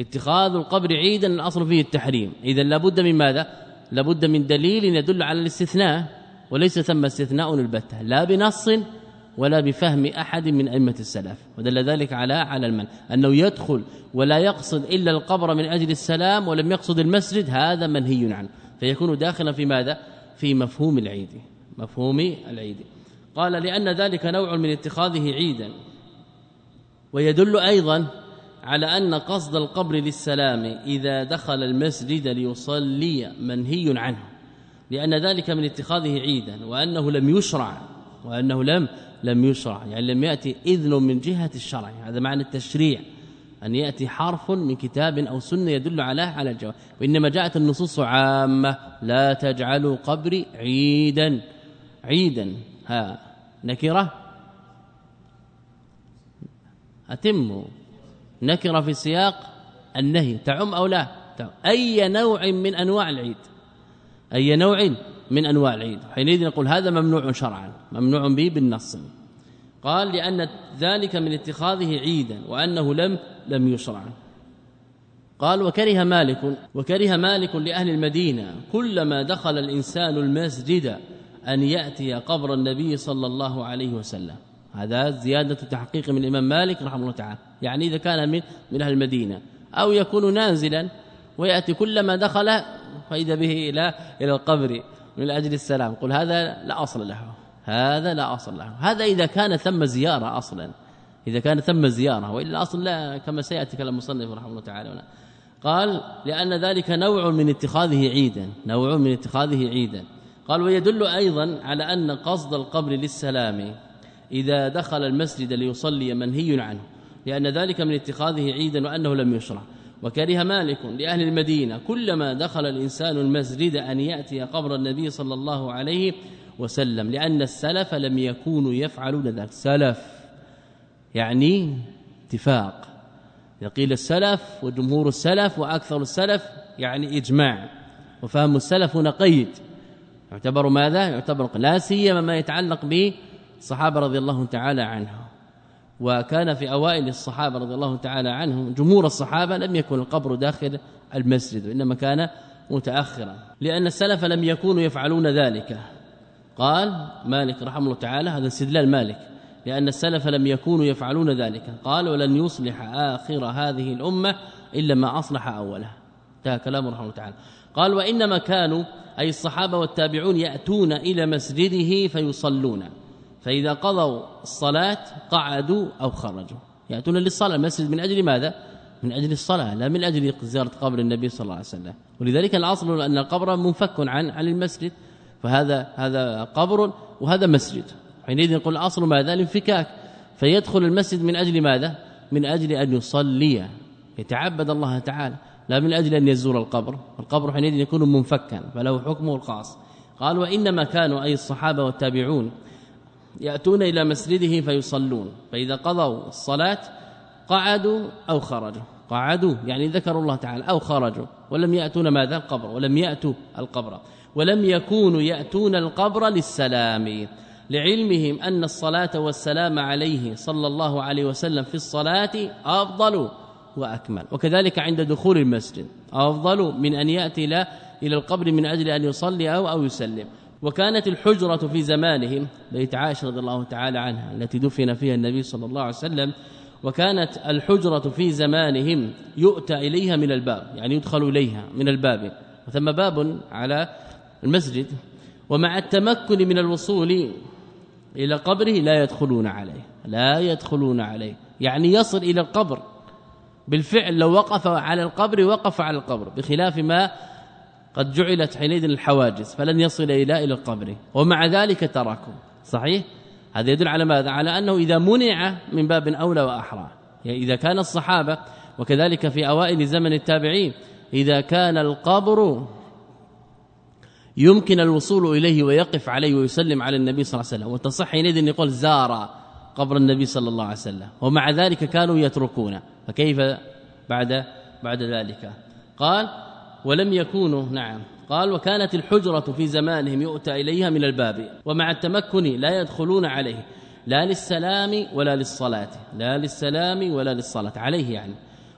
Speaker 2: اتخاذ القبر عيدا الأصل فيه التحريم. اذا لابد من ماذا؟ لابد من دليل يدل على الاستثناء وليس ثم استثناء البتة لا بنص ولا بفهم أحد من أئمة السلف ودل ذلك على على المن. أنه يدخل ولا يقصد إلا القبر من أجل السلام ولم يقصد المسجد هذا منهي عنه. فيكون داخلا في ماذا؟ في مفهوم العيد مفهوم العيد. قال لأن ذلك نوع من اتخاذه عيدا. ويدل أيضا على أن قصد القبر للسلام إذا دخل المسجد ليصلي منهي عنه لأن ذلك من اتخاذه عيدا وأنه لم يشرع وأنه لم لم يشرع يعني لم يأتي إذن من جهة الشرع هذا معنى التشريع أن يأتي حرف من كتاب أو سنة يدل على على الجواب وإنما جاءت النصوص عامة لا تجعلوا قبري عيدا عيدا ها نكرة؟ أتموا نكرة في سياق النهي تعم أو لا؟ تعم. أي نوع من أنواع العيد؟ أي نوع؟ من أنواع العيد. حينئذ نقول هذا ممنوع شرعا ممنوع به بالنص. قال لأن ذلك من اتخاذه عيدا وأنه لم لم يشرع. قال وكره مالك وكره مالك لأهل المدينة كلما دخل الإنسان المسجد أن يأتي قبر النبي صلى الله عليه وسلم. هذا زيادة تحقيق من الإمام مالك رحمه الله تعالى. يعني إذا كان من من أهل المدينة. أو يكون نازلا ويأتي كلما دخل فإذا به إلى إلى القبر. من أجل السلام. قل هذا لا أصل له. هذا لا أصل له. هذا إذا كان ثم زيارة أصلا. إذا كان ثم زيارة. وإلا الأصل لا كما سيأتي كلام المصنف رحمه الله تعالى قال لأن ذلك نوع من اتخاذه عيدا. نوع من اتخاذه عيدا. قال ويدل أيضا على أن قصد القبر للسلام إذا دخل المسجد ليصلي منهي عنه. لأن ذلك من اتخاذه عيدا وأنه لم يشرع. وكره مالك لأهل المدينة كلما دخل الإنسان المسجد أن يأتي قبر النبي صلى الله عليه وسلم لأن السلف لم يكونوا يفعلون ذلك. سلف يعني اتفاق. إذا قيل السلف وجمهور السلف وأكثر السلف يعني إجماع. وفهم السلف هنا قيد. يعتبر ماذا؟ يعتبر لا سيما ما يتعلق به الصحابه رضي الله تعالى عنهم. وكان في أوائل الصحابة رضي الله تعالى عنهم جمهور الصحابة لم يكن القبر داخل المسجد وإنما كان متأخرا لأن السلف لم يكونوا يفعلون ذلك. قال مالك رحمه الله تعالى هذا استدلال مالك لأن السلف لم يكونوا يفعلون ذلك. قال ولن يصلح آخر هذه الأمة إلا ما أصلح أولها انتهى كلامه رحمه الله تعالى. قال وإنما كانوا أي الصحابة والتابعون يأتون إلى مسجده فيصلون. فإذا قضوا الصلاة قعدوا أو خرجوا. يأتون للصلاة. المسجد من أجل ماذا؟ من أجل الصلاة لا من أجل زيارة قبر النبي صلى الله عليه وسلم. ولذلك الأصل أن القبر منفك عن عن المسجد. فهذا هذا قبر وهذا مسجد. حينئذ نقول الأصل ماذا؟ الانفكاك. فيدخل المسجد من أجل ماذا؟ من أجل أن يصلي. يتعبد الله تعالى. لا من أجل أن يزور القبر. القبر حينئذ يكون منفكا فله حكمه الخاص. قال وإنما كانوا أي الصحابة والتابعون يأتون إلى مسجده فيصلون فإذا قضوا الصلاة قعدوا أو خرجوا. قعدوا يعني ذكروا الله تعالى أو خرجوا. ولم يأتون ماذا؟ القبر. ولم يأتوا القبر. ولم يكونوا يأتون القبر للسلام. لعلمهم أن الصلاة والسلام عليه صلى الله عليه وسلم في الصلاة أفضل وأكمل. وكذلك عند دخول المسجد. أفضل من أن يأتي لا إلى القبر من أجل أن يصلي أو أو يسلم. وكانت الحجرة في زمانهم بيت عائشة رضي الله تعالى عنها التي دفن فيها النبي صلى الله عليه وسلم وكانت الحجرة في زمانهم يؤتى إليها من الباب يعني يدخل إليها من الباب. وثم باب على المسجد ومع التمكن من الوصول إلى قبره لا يدخلون عليه لا يدخلون عليه يعني يصل إلى القبر. بالفعل لو وقف على القبر وقف على القبر بخلاف ما قد جعلت حينئذ الحواجز فلن يصل إلى إلى القبر. ومع ذلك تركوا صحيح؟ هذا يدل على ماذا؟ على أنه إذا منع من باب أولى وأحرى. يعني إذا كان الصحابة وكذلك في أوائل زمن التابعين إذا كان القبر يمكن الوصول إليه ويقف عليه ويسلم على النبي صلى الله عليه وسلم. وتصح حينئذ أن يقول زار قبر النبي صلى الله عليه وسلم. ومع ذلك كانوا يتركون. فكيف بعد بعد ذلك؟ قال ولم يكونوا نعم. قال وكانت الحجرة في زمانهم يؤتى إليها من الباب ومع التمكن لا يدخلون عليه لا للسلام ولا للصلاة لا للسلام ولا للصلاة عليه يعني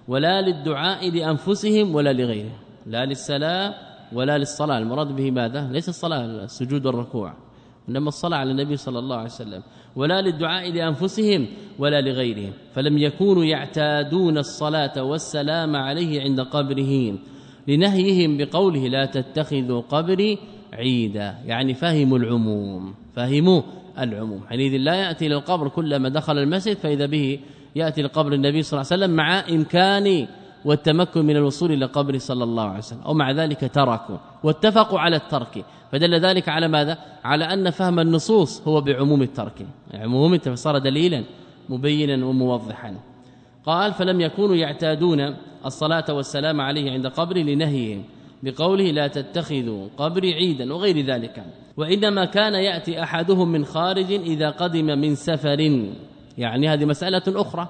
Speaker 2: ولا للدعاء لأنفسهم ولا لغيره لا للسلام ولا للصلاة. المراد به ماذا؟ ليس الصلاة السجود والركوع إنما الصلاة على النبي صلى الله عليه وسلم ولا للدعاء لأنفسهم ولا لغيرهم فلم يكونوا يعتادون الصلاة والسلام عليه عند قبره. لنهيهم بقوله لا تتخذوا قبري عيدا يعني فهموا العموم فهموا العموم. حينئذ لا يأتي للقبر كلما دخل المسجد فإذا به يأتي لقبر النبي صلى الله عليه وسلم مع إمكان والتمكن من الوصول إلى قبره صلى الله عليه وسلم أو مع ذلك تركوا واتفقوا على الترك. فدل ذلك على ماذا؟ على أن فهم النصوص هو بعموم الترك. عموم صار دليلا مبينا وموضحا. قال فلم يكونوا يعتادون الصلاة والسلام عليه عند قبر لنهيهم بقوله لا تتخذوا قبري عيدا وغير ذلك. وإنما كان يأتي أحدهم من خارج إذا قدم من سفر. يعني هذه مسألة أخرى.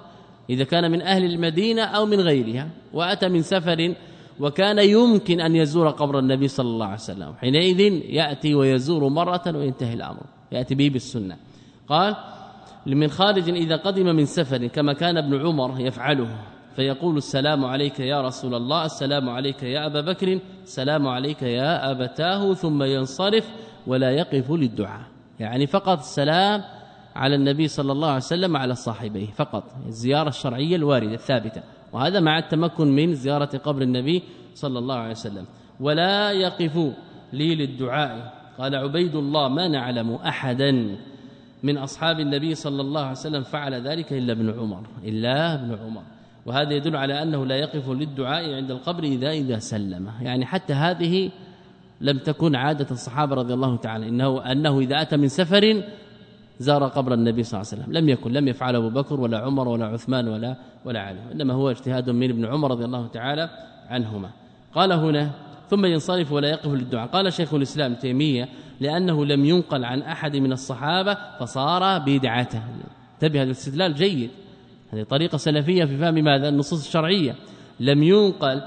Speaker 2: إذا كان من أهل المدينة أو من غيرها وأتى من سفر وكان يمكن أن يزور قبر النبي صلى الله عليه وسلم. حينئذ يأتي ويزور مرة وينتهي الأمر. يأتي به بالسنة. قال لمن خارج إذا قدم من سفر كما كان ابن عمر يفعله فيقول السلام عليك يا رسول الله السلام عليك يا أبا بكر السلام عليك يا أبتاه ثم ينصرف ولا يقف للدعاء. يعني فقط السلام على النبي صلى الله عليه وسلم على صاحبيه فقط الزيارة الشرعية الواردة الثابتة. وهذا مع التمكن من زيارة قبر النبي صلى الله عليه وسلم. ولا يقف لي للدعاء. قال عبيد الله ما نعلم احدا. من أصحاب النبي صلى الله عليه وسلم فعل ذلك إلا ابن عمر إلا ابن عمر. وهذا يدل على أنه لا يقف للدعاء عند القبر إذا إذا سلم. يعني حتى هذه لم تكن عادة الصحابة رضي الله تعالى. إنه أنه إذا أتى من سفر زار قبر النبي صلى الله عليه وسلم. لم يكن لم يفعل أبو بكر ولا عمر ولا عثمان ولا ولا علي. إنما هو اجتهاد من ابن عمر رضي الله تعالى عنهما. قال هنا ثم ينصرف ولا يقف للدعاء. قال شيخ الإسلام تيمية لأنه لم ينقل عن أحد من الصحابة فصار بدعته. انتبه هذا الاستدلال جيد. هذه طريقة سلفية في فهم ماذا؟ النصوص الشرعية. لم ينقل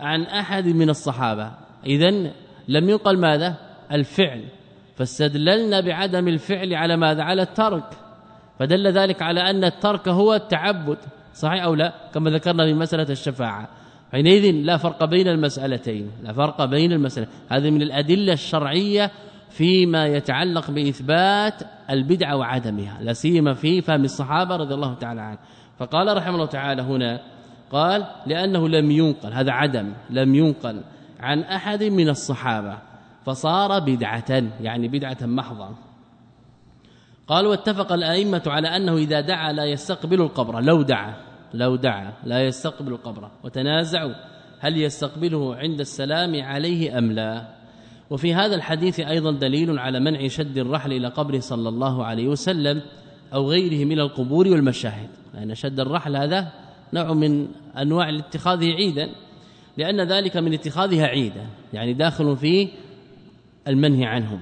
Speaker 2: عن أحد من الصحابة. اذا لم ينقل ماذا؟ الفعل. فاستدللنا بعدم الفعل على ماذا؟ على الترك. فدل ذلك على أن الترك هو التعبد. صحيح أو لا؟ كما ذكرنا في مسألة الشفاعة. حينئذ لا فرق بين المسألتين. لا فرق بين المسألة. هذه من الأدلة الشرعية فيما يتعلق بإثبات البدعة وعدمها لا سيما في فهم الصحابة رضي الله تعالى عنهم فقال رحمه الله تعالى هنا قال لأنه لم ينقل هذا عدم لم ينقل عن أحد من الصحابة فصار بدعة يعني بدعة محضة. قال واتفق الأئمة على أنه إذا دعا لا يستقبل القبر لو دعا لو دعا لا يستقبل القبر وتنازعوا هل يستقبله عند السلام عليه أم لا؟ وفي هذا الحديث أيضا دليل على منع شد الرحل إلى قبر صلى الله عليه وسلم أو غيره من القبور والمشاهد. لأن شد الرحل هذا نوع من أنواع الاتخاذه عيدا لأن ذلك من اتخاذها عيدا يعني داخل في المنهي عنهم.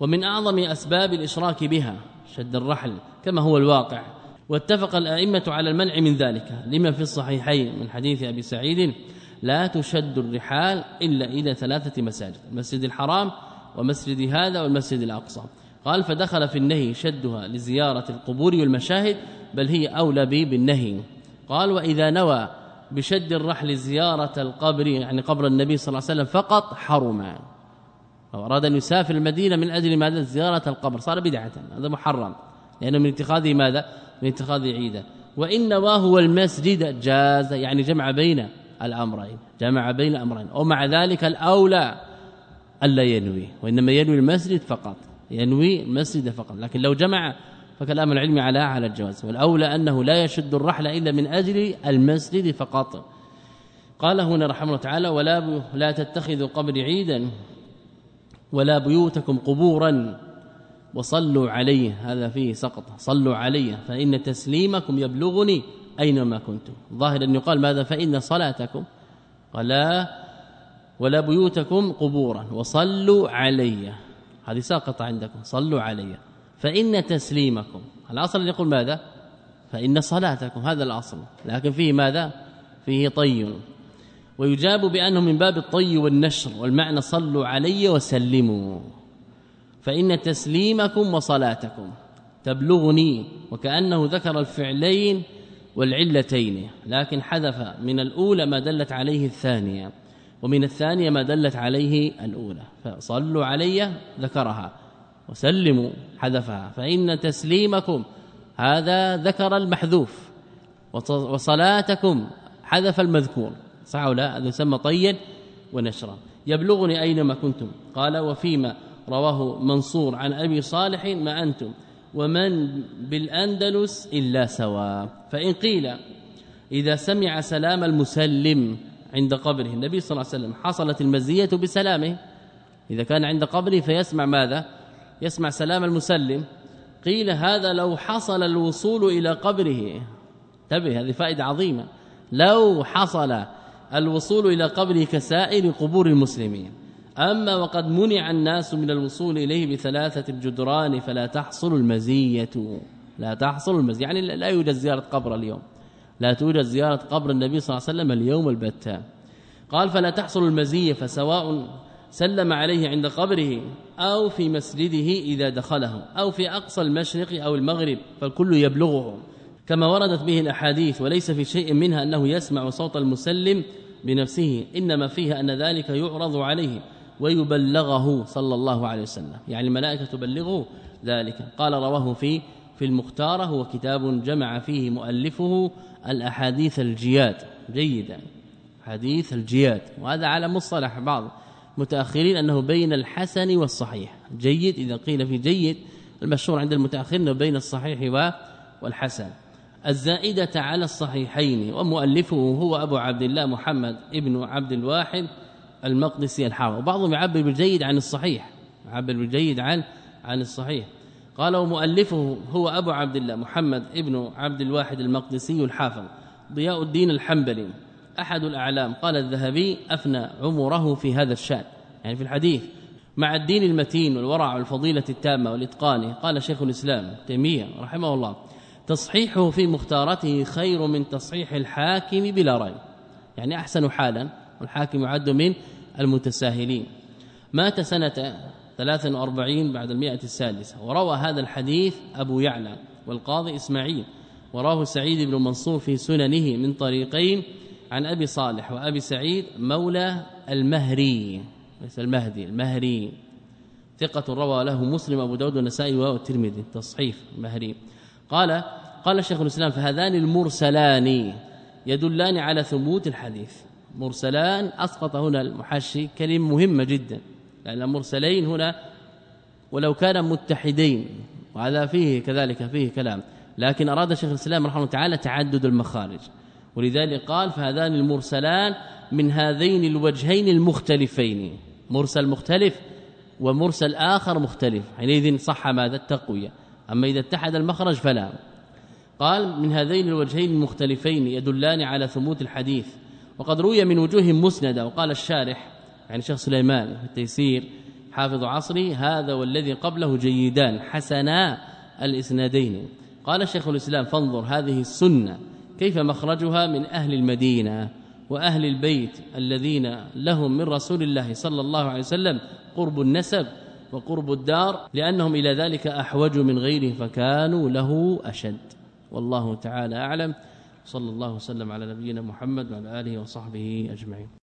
Speaker 2: ومن أعظم أسباب الإشراك بها شد الرحل كما هو الواقع. واتفق الأئمة على المنع من ذلك لما في الصحيحين من حديث أبي سعيد لا تشد الرحال إلا إلى ثلاثة مساجد المسجد الحرام ومسجد هذا والمسجد الأقصى. قال فدخل في النهي شدها لزيارة القبور والمشاهد بل هي أولى به بالنهي. قال وإذا نوى بشد الرحل زيارة القبر يعني قبر النبي صلى الله عليه وسلم فقط حرم لو أراد أن يسافر المدينة من أجل ماذا؟ زيارة القبر. صار بدعة هذا محرم. لأنه من اتخاذه ماذا؟ من اتخاذه عيدا وإن هو المسجد جاز يعني جمع بين الأمرين جمع بين الأمرين ومع ذلك الأولى ألا ينوي وإنما ينوي المسجد فقط ينوي المسجد فقط لكن لو جمع فكلام العلم على على الجواز والأولى أنه لا يشد الرحل إلا من أجل المسجد فقط. قال هنا رحمه الله تعالى ولا لا تتخذوا قبر عيدا ولا بيوتكم قبورا وصلوا عليه. هذا فيه سقط صلوا عليه فإن تسليمكم يبلغني أينما كنتم. ظاهر أن يقال ماذا؟ فإن صلاتكم قال ولا بيوتكم قبورا وصلوا علي. هذه ساقطة عندكم صلوا علي. فإن تسليمكم. الأصل يقول ماذا؟ فإن صلاتكم هذا الأصل. لكن فيه ماذا؟ فيه طي. ويجاب بأنه من باب الطي والنشر والمعنى صلوا علي وسلموا. فإن تسليمكم وصلاتكم. تبلغني. وكأنه ذكر الفعلين والعلتين لكن حذف من الأولى ما دلت عليه الثانية ومن الثانية ما دلت عليه الأولى. فصلوا علي ذكرها وسلموا حذفها فإن تسليمكم هذا ذكر المحذوف وصلاتكم حذف المذكور. صح ولا هذا يسمى طيا ونشرا. يبلغني أينما كنتم؟ قال وفيما رواه منصور عن أبي صالح ما أنتم؟ ومن بالأندلس إلا سواء فإن قيل إذا سمع سلام المسلم عند قبره النبي صلى الله عليه وسلم حصلت المزية بسلامه. إذا كان عند قبره فيسمع ماذا؟ يسمع سلام المسلم. قيل هذا لو حصل الوصول إلى قبره. انتبه هذه فائدة عظيمة. لو حصل الوصول إلى قبره كسائر قبور المسلمين. أما وقد منع الناس من الوصول إليه بثلاثة الجدران فلا تحصل المزية. لا تحصل المزية. يعني لا يوجد زيارة قبر اليوم. لا توجد زيارة قبر النبي صلى الله عليه وسلم اليوم البتة. قال فلا تحصل المزية فسواء سلم عليه عند قبره أو في مسجده إذا دخله أو في أقصى المشرق أو المغرب فالكل يبلغه. كما وردت به الأحاديث وليس في شيء منها أنه يسمع صوت المسلم بنفسه. إنما فيها أن ذلك يعرض عليه. ويبلغه صلى الله عليه وسلم. يعني الملائكة تبلغه ذلك. قال رواه في في المختار هو كتاب جمع فيه مؤلفه الأحاديث الجياد. جيدا. حديث الجياد. وهذا على مصطلح بعض متأخرين أنه بين الحسن والصحيح. جيد إذا قيل في جيد المشهور عند المتأخرين بين الصحيح والحسن. الزائدة على الصحيحين ومؤلفه هو أبو عبد الله محمد ابن عبد الواحد المقدسي الحافظ وبعضهم يعبر بالجيد عن الصحيح يعبر بالجيد عن عن الصحيح. قال ومؤلفه هو أبو عبد الله محمد ابن عبد الواحد المقدسي الحافظ ضياء الدين الحنبلي أحد الأعلام. قال الذهبي أفنى عمره في هذا الشأن. يعني في الحديث مع الدين المتين والورع والفضيلة التامة والإتقان قال شيخ الإسلام تيمية رحمه الله تصحيحه في مختارته خير من تصحيح الحاكم بلا ريب. يعني أحسن حالا والحاكم يعد من المتساهلين. مات سنة 43 بعد المئة السادسة. وروى هذا الحديث أبو يعلى والقاضي إسماعيل. وراه سعيد بن منصور في سننه من طريقين عن أبي صالح وأبي سعيد مولى المهري. ليس المهدي المهري. ثقة روى له مسلم أبو داود والنسائي والترمذي تصحيف المهري. قال قال شيخ الإسلام فهذان المرسلان يدلان على ثبوت الحديث. مرسلان أسقط هنا المحشي كلمة مهمة جدا لأن المرسلين هنا ولو كان متحدين وهذا فيه كذلك فيه كلام. لكن أراد شيخ الإسلام رحمه الله تعالى تعدد المخارج. ولذلك قال فهذان المرسلان من هذين الوجهين المختلفين مرسل مختلف ومرسل آخر مختلف. حينئذ صح ماذا؟ التقوية. أما إذا اتحد المخرج فلا. قال من هذين الوجهين المختلفين يدلان على ثبوت الحديث وقد روي من وجوه مسندة وقال الشارح يعني شيخ سليمان في التيسير حافظ عصري هذا والذي قبله جيدان حسنا الإسنادين. قال شيخ الإسلام فانظر هذه السنة كيف مخرجها من أهل المدينة وأهل البيت الذين لهم من رسول الله صلى الله عليه وسلم قرب النسب وقرب الدار لأنهم إلى ذلك أحوج من غيره فكانوا له أشد. والله تعالى أعلم. صلى الله وسلم على نبينا محمد وعلى آله وصحبه أجمعين.